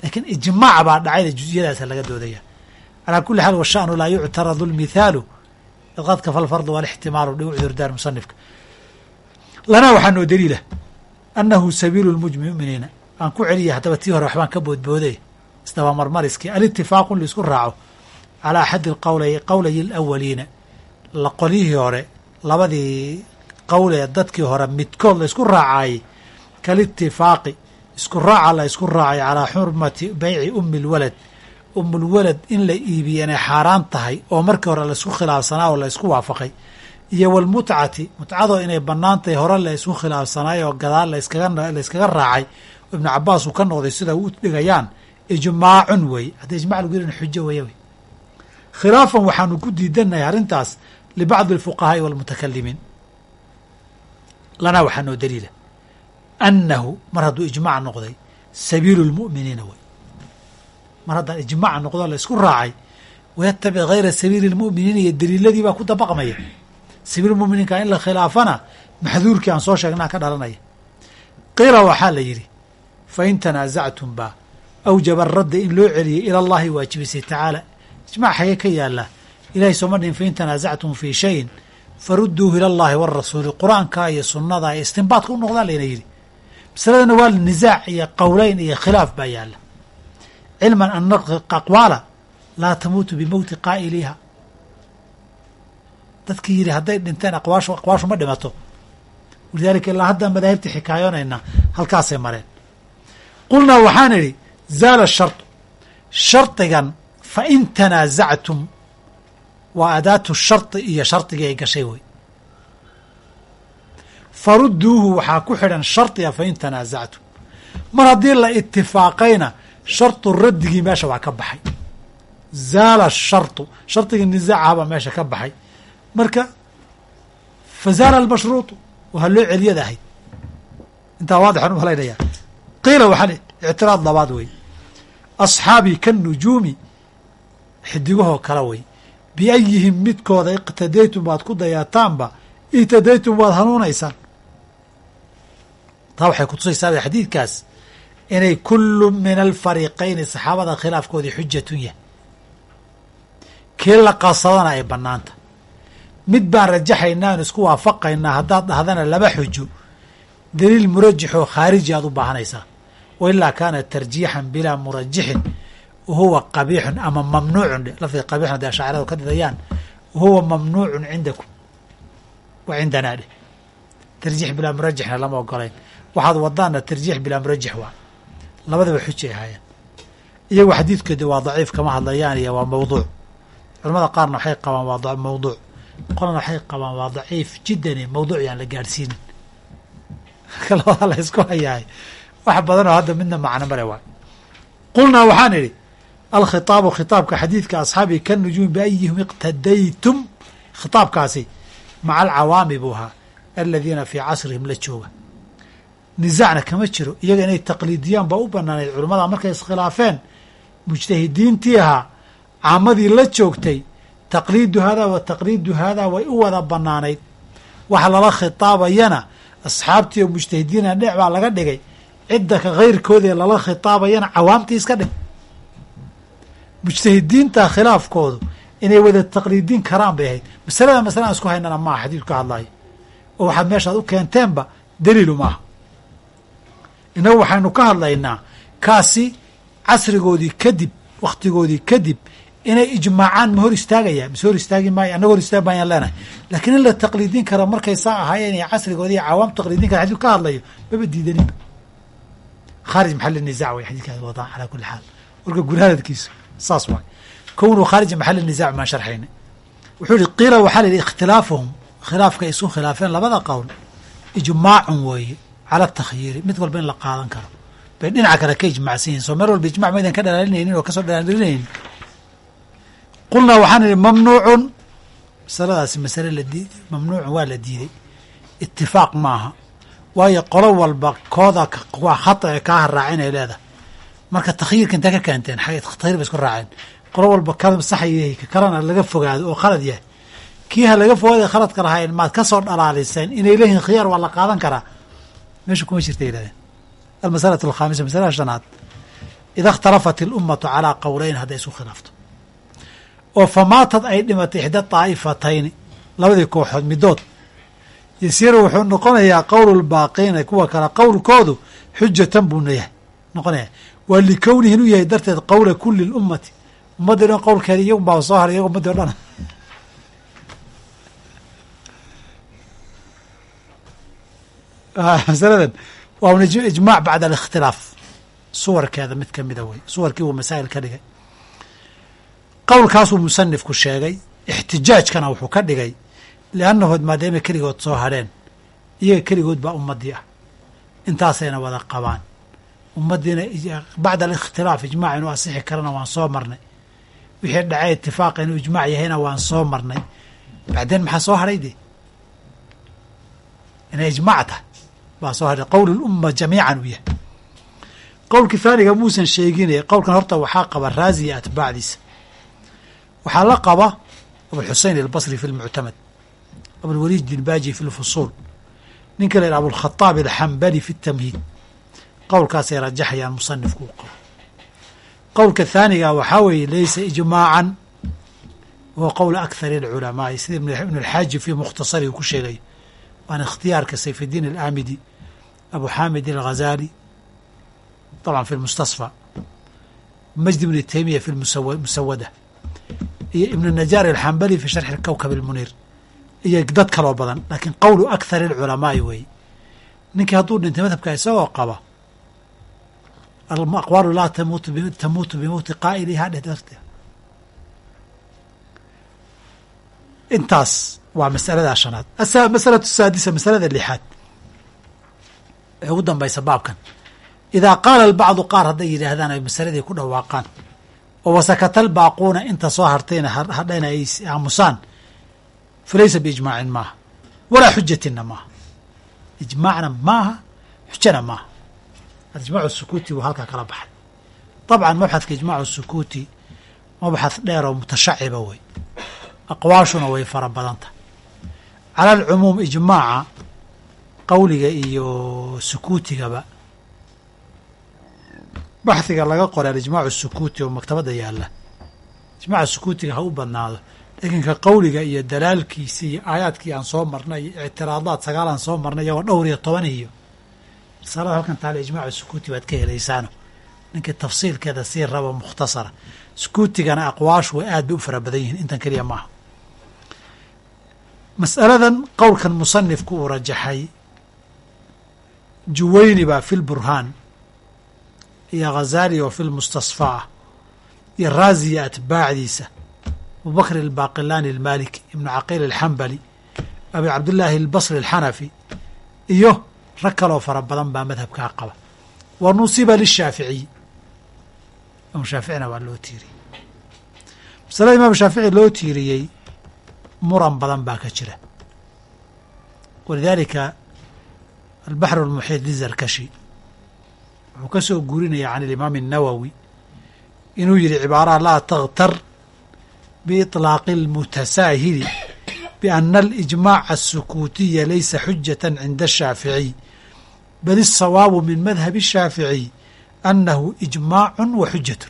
laakiin ijmaac baa dhacayda juziyadaasa laga doodaya. Calaa kuli xaal washanu laa yuctaradu lmithaalu idqadka falfardu walixtimaalu dhigu cudurdaar musanifka lanaa waxaa noo daliila annahu sabiilu lmuminiina aan ku celiya haddaba tii hore waxbaan ka boodbooday isdabamarmariskii alitifaaqu in la isku raaco calaa axadi qawlay qawlay alawaliina la qolyihii hore labadii qowlee dadkii hore midkood la isku raacaayey kalitifaaqi isku raaca la isku raacay calaa xurmati beyci ummi lwalad ummulwalad in la iibiyo inay xaaraan tahay oo markii hore la isku khilaafsanaa oo la isku waafaqay iyo walmutcati mutcadoo inay bannaan tahay hore la isku khilaafsanaay oo gadaal la iskaga raacay ibnu cabaas uu ka noqday sida u dhigayaan ijmaacun weeye hadda ijmac lagu yihiin xujo weeye wey khilaafan waxaanu ku diidanahay arrintaas libacdi alfuqahaa'i walmutakalimiin lanaa waxaa noo daliila. Annahu mar hadduu ijmac noqday sabiilu lmu'miniina wey mar haddaan ijmac noqdo la isku raacay wayatabic hayra sabiili lmu'miniina iyo daliiladii baa ku dabaqmaya. Sabiilmuminiinka in la khilaafana maxduurkii aan soo sheegnaa ka dhalanaya. Qiila waxaa la yidhi fain tanaasactum baa awjaba radda in loo celiyay ila allahi waajibisay tacaala ijmac xagee ka yaallaa ilahay sooma dhihin fain tanaasactum fii shayin farudduuhu ila allahi warasuuli qur'aanka iyo sunnada iyo istinbaadka u noqdaa layna yidhi. Masaladana waa nisaac iyo qowleyn iyo khilaaf baa yaalla. Cilman ana aqwaala laa tamuutu bimowti qaa'iliha dadkii yidhi hadday dhinteen aqwaashu aqwaashu ma dhimato. Walidaalika ilaa hadda madaahibtii xikaayoonayna halkaasay mareen. Qulnaa waxaan idhi zaala shardu shardigan fa in tanaasactum waa adaatu shardi iyo shardigii ay gashay wey farudduuhu waxaa ku xidhan shardiga fa in tanaasactum mar haddii la itifaaqayna shardu raddigii meesha waa ka baxay zaala shardu shardigii nisaacahabaa meesha ka baxay marka fa zaala almashruuطu waa loo celiyada ahayd intaa waadixan u malaynaya qiila ictiraad labaad wey asxaabii kanujuumi xidigahoo kale wey. Biayihim midkooda iqtadaytum waad ku dayaataanba ihtadaytum waad hanuunaysaan taa waxay kutusaysaa xadiidkaas. Inay kullu min alfariqayni saxaabada khilaafkoodii xujatun yahay. Kii la qasadana ay bannaanta. Mid baan rajaxaynaa an isku waafaqaynaa haddaad dhahdana laba xujo daliil murajixoo khaariji aad u baahanaysaa. Wa ilaa kaana tarjiixan bilaa murajixin wahuwa qabiixun ama mamnuucun lafdiga qabiixun hadday ashaaciradu ka didayaan wahuwa mamnuucun cindakum wa cindanaa dheh tarjiix bilaa murajixna lama ogolayn waxaad wadaana tarjiix bilaa murajix waa. Labadaba xujay ahaayeen. Iyagu xadiidkeeda waa daciif kama hadlayaan iyo waa mawduuc. Culamada qaarna waxay qabaan waa mawduuc. Qolana waxay qabaan waa daciif jiddane mawduuc yaan la gaadhsiinin marka [LAUGHS] labada la isku hayahay. Wax badanoo hadda midna macno male waay qulnaa waxaan idhi alkhitaabu khitaabka xadiidka asxaabii ka nujuumi biayihim iqtadaytum khitaabkaasi maca alcawaami buu ahaa aladiina fii casrihim la jooga nisaacna kama jiro iyaga inay taqliidiyaan baa u banaanayd culimmada markay iskhilaafeen mujtahidiintii ahaa caamadii la joogtay taqliidu haadaa wa taqliidu haadaa way u wada banaanayd waxa lala khitaabayana asxaabtii oo mujtahidiina dhinac baa laga dhigay cidda ka kayrkoodee lala khitaabayana cawaamtii iska dhig mujtahidiinta khilaafkoodu inay wada taqliidin karaan bay ahayd. Masalada masale aan isku haynana maaha xadiidku ka hadlayo oo waxaad meeshaad u keenteenba daliilu maaha. Innagu waxaynu ka hadlaynaa kaasi casrigoodii kadib wakhtigoodii kadib inay ijmaacaan ma hor istaagaya mise hor istaagi maayo annaga hor istaag maayaan leenahay. Laakiin in la taqliidin karo markay ahaayeen iyo casrigoodii cawaam taqliidin kara xadiidku ka hadlayo maba diidaninba khaarij maxali nizac way xadidkaas wadaan calaa kulli xaal. Warka gurhadadkiisu saas waay. Kownuu khaarija maxali nizac maan sharxayna wuxuu yihi qiila waxaa la yidhi ikhtilaafuhum. Khilaafka ay isu khilaafeen labada qowl ijmaacun weeye cala takhyiiri mid walba in la qaadan karo. Bay dhinaca kale ka ijmacsan yihiin soo meel walba ijmac maydan ka dhalaalinaynin oo ka soo dhalaalinaynin. Qulnaa waxaan idhi mamnuucun. Masaladaasi masale la diid mamnuucun waa la diiday. Itifaaq maaha. Waayo qolo walba kooda waa khata ee kaa harraacin ay leedahay marka takhyiirka intee ka keenteen takhyiir ba isku raaceen. Qolo walba ka saxayay ka kalena laga fogaado oo khalad yahay. Kii ha laga fogaada khaladka lahayn maad ka soo dhalaaliseen inay leeyihiin khiyaar waa la qaadan karaa. Meesha kuma jirta yihahdeen almasalatu alkhaamisa masalada shanaad. Ida اkhtalafat اlummatu calaa qowleyn hadday isu khilaafto. Oo famaatad ay dhimatay ixda daa'ifatayni labadii kooxood midood. Yasiru wuxuu noqonayaa qowl lbaaqiina kuwa kale qowlkoodu xujatan buuna yahay noqonaya waa likownihi inuu yahay darteed qowla kuli lummati. Ummaddii dhan qowlkeeda iyagun baa soo haray iyago ummaddi o dhan masaladan waa un ijmaac bacda alikhtilaaf. Suwarkeeda mid ka mida wey suwarkii uu masaa'il ka dhigay. Qowlkaasuu musanifku sheegay ixtijaajkana wuxuu ka dhigay liannahood maadaamay keligood soo hadheen iyaga keligood baa ummaddii ah. Intaasayna wada qabaan ummaddiina bacda alikhtilaaf ijmaac inuu asixi karana waan soo marnay. Wixii dhacay itifaaqa inuu ijmaac yahayna waan soo marnay. Bacdeen maxaa soo hadhay dee? Inay ijmaac tahay. Baa soo hadhay qowl lumma jamiican uu yahay. Qowlkii faaniga muusan sheeginaya qowlkan horta waxaa qaba raaziya atbaacdiisa. Waxaa la qaba abulxusein albasri fi lmuctamad abulwaliid bin baaji fi lfusuul ninka la yidhaha abulkhadaab alxambali fi tamhiid qowlkaasay rajaxayaan musanifku u qabo qowlka thaaniga waxaa weeye laysa ijmaacan huwa qowla akhari alculamaai sida ibn alxaaji fii mukhtasari uu ku sheegayo waana ikhtiyaarka sayfiddiin alaamidi abu xaamid alghazaali طبعا في المستصفى مجد بن تيمية في المسودة iyo iبن النجاr الحنبلي في شرح الكوكب المنير iyo dad kaloo badan lakiin qowlu أكثر الculamaaءi weeye ninkii hadduu dhintay madhabka isagoo qaba aqwaalu laa tamuutu bimowti qaa'iliha dheh darteed intaas waa masalada shanaad masalatu saadisa masalada lixaad ee ugu dambaysa baabkan idaa qaala albacdu qaar hadday yidhaahdaan ay masaladii ku dhawaaqaan oo wasakata albaaquuna inta soo hartayna hadhayna ay aamusaan falaysa biijmaacin maaha walaa xujatinna maaha ijmaacna maaha xujana maaha ijmaacu sukuuti buu halkaa kala baxay. Dabcan mabxadka ijmaacu sukuuti mabxad dheer oo mutashaciba wey. Aqwaashuna way fara badan tahay cala alcumuum ijmaaca qowliga iyo sukuutigaba baxhiga laga qoray alijmaacu sukuuti oo maktabadda yaalla. Ijmaaca sukuutiga ha u badnaado laakiin ka qowliga iyo dalaalkiisi iyo aayaadkii aan soo marnay iyo ictiraadaad sagaal aan soo marnay iyagoo dhowr iyo toban iyo risalada halkan taale ijmaacu sukuuti baad ka helaysaano. Ninkii tafsiilkeeda sii rabo mukhtasara. Sukuutigana aqwaashu way aad bay u fara badan yihiin. Intan keliya maaha. Mas'aladan qowlkan musanifku uu rajaxay. Juwayni baa fi lburhaan iyo ghazaali oo fi lmustasfaa iyo raaziya atbaacdiisa. Abubakr albaaqilaani almaliki ibnu caqiil alxambali abi cabdillaahi albasri alxanafi iyo rag kaloo fara badan baa madhabkaa qaba wa nusiba lishaaficiy imaam shaaficina waa loo tiiriyey masalada imaam shaafici loo tiiriyey muran badan baa ka jira walidaalika albaxru almuxiit lizarkashi wuxuu ka soo guurinaya can alimaami الnawowi inuu yihi cibaaraha laa takhtar biiطlaaqi اlmutasaahili biana alijmaaca الsukuutiya laysa xujaة cinda الshaaficiy bal الsawaabu min madhabi الshaaficiy anahu ijmaacu wa xujatu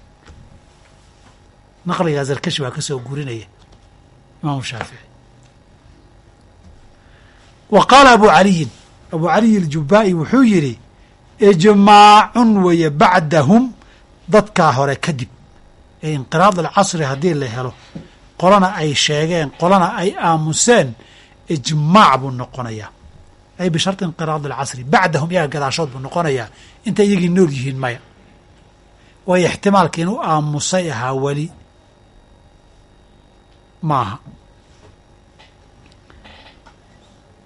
naqligaa zarkashi baa ka soo guurinaya imaamu shaafici wa qaala abu caliyin abu caliy اljubaa'i wuxuu yihi ijmaacun weeye bacdahum dadkaa hore kadib ee inqiraad alcasri haddii la helo qolana ay sheegeen qolana ay aamuseen ijmaac buu noqonayaa ay bisharti inqiraad alcasri bacdahum iyaga gadaashood buu noqonayaa intay iyagii nool yihiin maya waayo ixtimaalka inuu aamusay ahaa weli maaha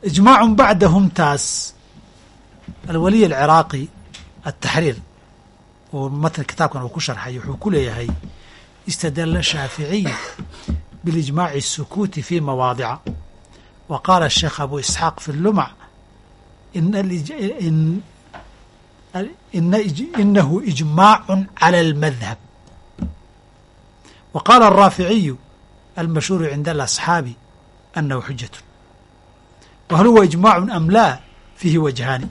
ijmaacun bacdahum taas alwaliy alciraaqi altaxriir oo matn kitaabkan uu ku sharxay wuxuu ku leeyahay istadala shaaficiy bilijmaaci الsukuuti fi mawaadica wa qaala الsheekh abu isxaaq fi اllumac inahu ijmaacu calى اlmadhab wa qaala الraaficiyu almashhuuru cinda alasxaabi anahu xujatu whal huwa ijmaacu am laa fiihi wajhaani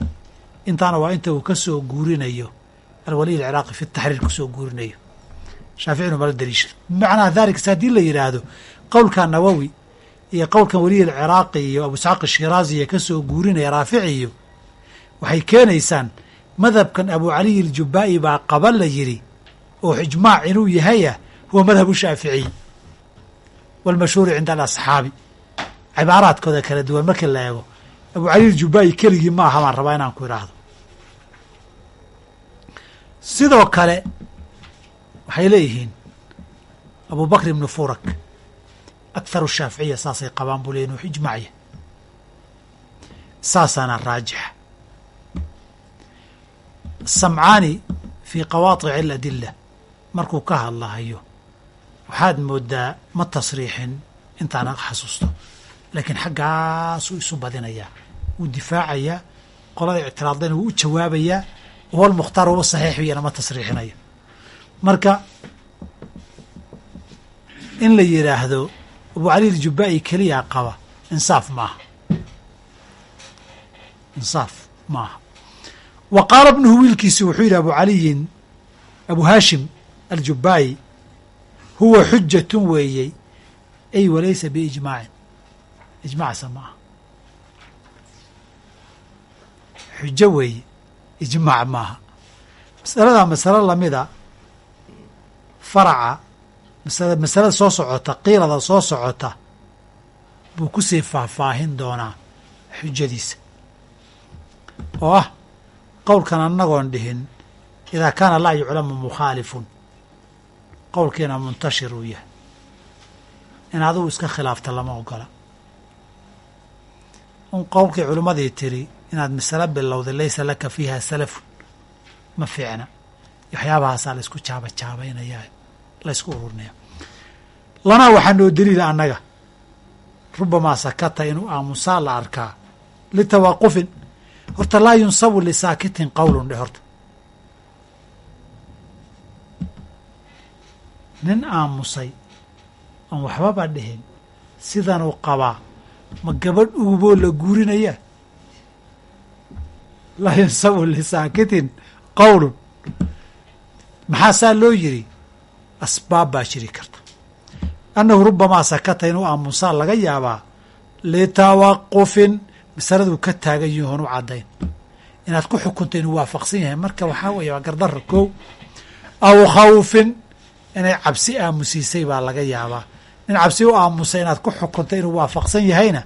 intaana waa inta uu ka soo guurinayo alwaliy alciraaqi fi taxriir kasoo guurinayo shaaficinu mala daliishado bimacnaa dalikas haddii la yidhaahdo qowlka nawowi iyo qowlkan waliy alciraaqi iyo abu isxaaq ashiraaziya ka soo guurinaya raaficiyo waxay keenaysaan madhabkan abu caliy aljubaa'i baa qaba la yidhi oo ijmaac inuu yahaya huwa madhabu shaaficiy wاlmashhuuri cinda alasxaabi. Cibaaraadkooda kala duwan markii la eego abu cali aljubaa'i keligii ma aha baan rabaa inaan ku idhaahdo sidoo kale waxay leeyihiin abu bakr ibnu furak akharu shaaficiya saasay qabaan buu ley inuu ijmacya saasaana raajixa samcaani fii qawaadici aladila markuu ka hadlahayo waxaad moodaa ma tasriixin intaana xasuusto laakiin xaggaasuu isu badinayaa wuu difaacayaa qolada ictiraadayna wuu u jawaabayaa huwa almukhtaar huwa saxiixiyana ma tasriixinayo marka in la yidhaahdo abu cali aljubaa'i keliyaa qaba. Insaaf maaha. Insaaf maaha. Wa qaala bnuhu wiilkiisi wuxuu yidhi abu caliyin abu haashim aljubaa'i huwa xujatun weeyey. Ay walaysa biijmaacin ijmaacsa ma aha xujo weeye. Ijmaac maaha. Masaladaa masalo lamida faraca masalada soo socota qiilada soo socota buu ku sii faahfaahin doonaa xujadiisa. Oo ah qowlkan annagoon dhihin idaa kaana laa yuclamu mukhaalifun qowlkiina muntashir uu yahay. In adigu iska khilaafta lama ogola. Un qowlkii culimmadii tiri inaad masalo bilowday laysa laka fiiha salafun ma fiicna. Waxyaabahaasaa la isku jaaba jaabaynayaa la ysku ururinaya lanaa waxaa noo deliila annaga rubamaa sakata inuu aamusaa la arkaa litawaaqufin. Horta laa yunsabu lisaakitin qowlun dhe horta. Nin aamusay oon waxbaba dhihin sidanuu qabaa ma gabadh uguboo la guurinayaa? Laa yunsabu lisaakitin qowlun maxaa saa loo yidhi asbaab baa jiri karta. Annahu rubamaa sakata inuu aamusaa laga yaabaa litawaqufin masaladuu ka taagan yahoon u caddayn. Inaad ku xukunta inuu waafaqsan yahay. Marka waxaa weeye waa gardarra kow. Aw khawfin inay cabsi aamusiisay baa laga yaabaa. In cabsi u aamusay inaad ku xukunta inuu waafaqsan yahayna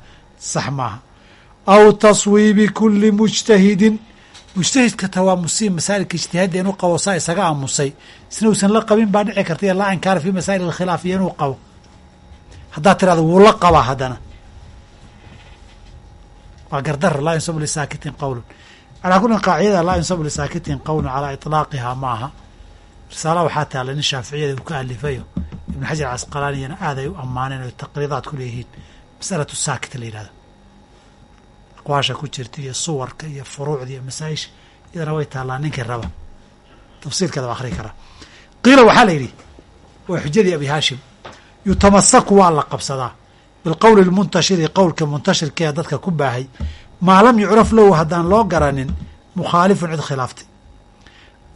sax maaha. Aw taswiibi kuli mujtahidin mujtahidka tawaamusi masaa'ilka ijtihaadda inuu qabo saa isaga aamusay. Isna uusan la qabin baa dhici karta iyo laa inkaara fi masaa'il alkhilaaf inuu qabo. Haddaad tirahdo wuu la qabaa haddana. Waa gardara laa yunsabu lisaakitin qowlun calaa kulin qaacidada laa yunsabu lisaakitin qowlun calaa iطlaaqihaa ma aha risaala waxaa taalla nin shaaficiyada uu ka alifayo. Ibn xajar casqalaaniyana aad ay u ammaaneen oo taqriidaad ku leeyihiin. Masalatu saakit la yidhahdo aqwaasha ku jirta iyo suwarka iyo furuucda iyo masaa-isha iyadana way taallaa ninkii raba tafsiirkeeda waa akhri karaa qiila waxaa la yidhi waa xujadii abi haashim yutamasaku waa la qabsadaa. Bilqowli lmuntashiri qowlka muntashirkee dadka ku baahay maa lam yucraf lahu haddaan loo garanin mukhaalifun cid khilaaftay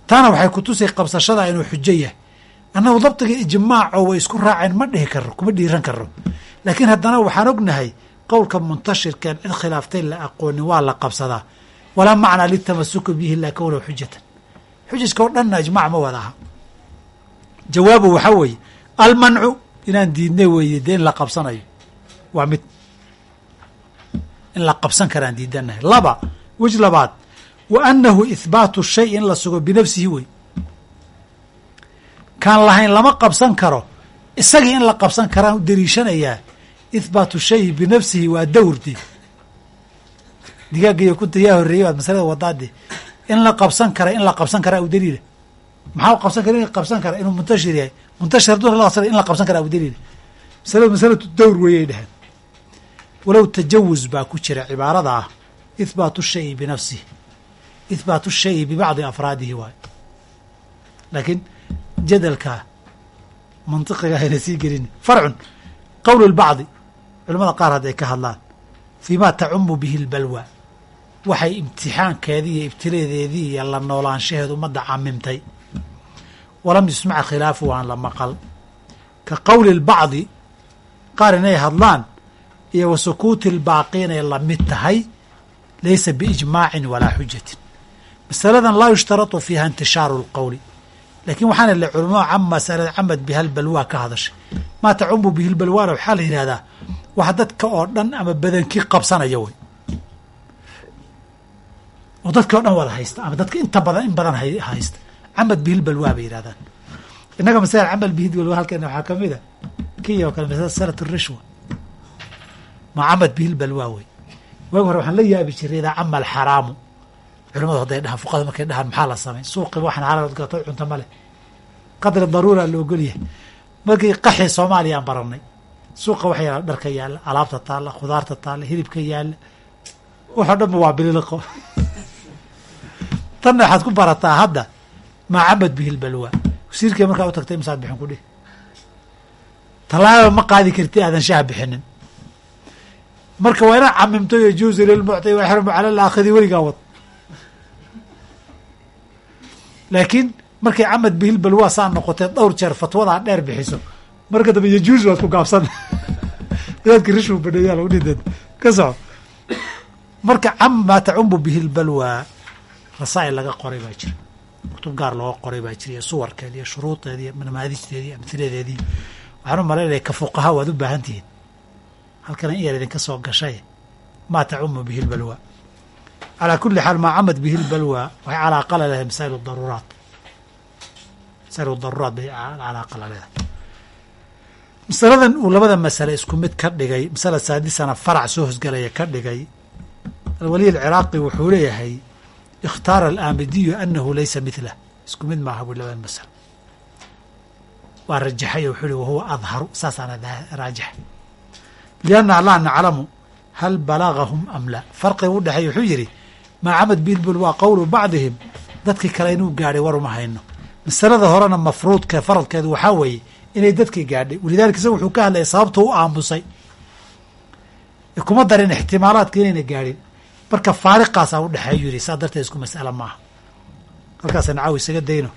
taana waxay kutusay qabsashada inuu xujo yahay. Annagu dabdiga ijmaaco way isku raaceen ma dhihi karo kuma dhiiran karo laakiin haddana waxaan ognahay qowlka muntashirkeen cid khilaaftay la aqoonin waa la qabsadaa walaa macnaa litamasuki bihi ilaa kownahu xujatan. Xujaska oo dhanna ijmac ma wada aha. Jawaabu waxaa weeye almancu inaan diidnay weeye dee in la qabsanayo. Waa mid in la qabsan karaan diidanahay laba wej labaad wa annahu ihbaatu shay in la sugo binafsihi wey kaan lahayn lama qabsan karo isagii in la qabsan karaan u dariishanayaa ihbaatu shayi binafsihi waa dawrdi digaaga iyo kunta yaa horreeyey baad masalada wadaade in la qabsan kara in la qabsan karaa u daliila maxaa qabsan kara in qabsan kara inuu muntashir yahay muntashir hadduu la in la qabsan karaa u daliila masaladu dawr weeyay dheheen walow tajawuz baa ku jira cibaarada ah ihbaatu shayi binafsihi ihbaatu shayi bibacdi afraadihi waay laakiin jadalka mantiqiga hayna sii gelin farcun qowl lbacdi culamada qaar hadday ka hadlaan fii ma tacumu bihi lbalwa waxay imtixaankeedii iyo ibtiladeedii iyo la noolaanshaheedu ummadda camimtay walam yusmac khilaafu aan la maqal. Ka qowli lbacdi qaar inay hadlaan iyo wa sukuuti lbaaqi inay la mid tahay laysa biijmaacin walaa xujatin. Masaladan laa yushtaratu fiiha intishaaru lqowli laakiin waxaana le culamada can masalada camad bihalbalwaa ka hadashay. Maa tacumu bihalbalwaana waxaa la yidhahdaa wax dadka oo dhan ama badankii qabsanaya wey oo dadkii o dhan wada haysta ama dadka inta badan in badan haysta. Camad bihilbalwaa bay yidhahdaan innaga masala camal bihilbalwaa halkeena waxaa ka mid a. Kii oo kale masalat rishwa. Ma camad bihilbalwaa wey waagi hore waxaan la yaabi jiray idaa cama alxaraamu culamadu hadday dhahaan fuqada markay dhahaan maxaa la samay suuqi waxaan xalaal gato cunto ma qadri daruura la markii qaxii soomaaliya aan baranay suuqa waxa yaalla dharka yaalla alaabta taalla khudaarta taalla hilibka yaalla waxoo dhanba waa bililiqo [LAUGHS] tanna waxaad ku barataa hadda maa camad bihilbalwaa wasiirkii markaa u tagtay masaad bixin ku dhih tallaaba ma qaadi karti aadan shaha bixinin. Marka waa inaa camimto yajuuzu lilmucti wa yaxrumu cala alaakhidi weligaa wad. Laakiin markay camad bihilbalwaa saa noqotee dhowr jeer fatwadaa dheer bixiso marka dambe yajuuz waad ku gaabsan wadaadki rishwu badheeyaa lagu dhidad ka soco marka camaa tacumbu bihilbalwaa rasaa'il laga qoray baa jira kutub gaar looga qoray baa jira iyo suwarkeedi iyo shuruudeedi iyo namaadisteedi iyo amhiladeedii waxaan u malaynaya ka fuqaha waad u baahan tihiin halkana in yar idinka soo gashay. Maa tacumu bihi lbalwaa calaa kuli xaal maa camad bihi lbalwaa waxay calaaqa la leedahay masaa'il daruuraat masaa'il daruuraat bay calaaqa la leedahay masaladan uu labada masale isku mid ka dhigay masala saadisana farac soo hosgelaya ka dhigay. Alwaliy alciraaqi wuxuu leeyahay ikhtaara alaamidiyu anahu laysa milah isku mid maaha bui labada masalo waa rajaxay wuxuu yihi wahuwa adharu. Saasaana raajix. Lianna laa naclamu hal balagahum am la farqiga u dhexeey wuxuu yidhi maa camad bilbul waa qowlu bacdihim. Dadkii kale inuu gaadhay war uma hayno. Masalada horena mafruudka faradkeedu waxaa weeye inay dadkii gaadhay. Walidalika isaga wuxuu ka hadlaya sababta u aamusay. Kuma darin ixtimaalaadka inayna gaadhin. Marka faariqaasaa u dhexeeyu yidhi saa darteed isku mas'ala maaha. Halkaasaan caawi isaga dayno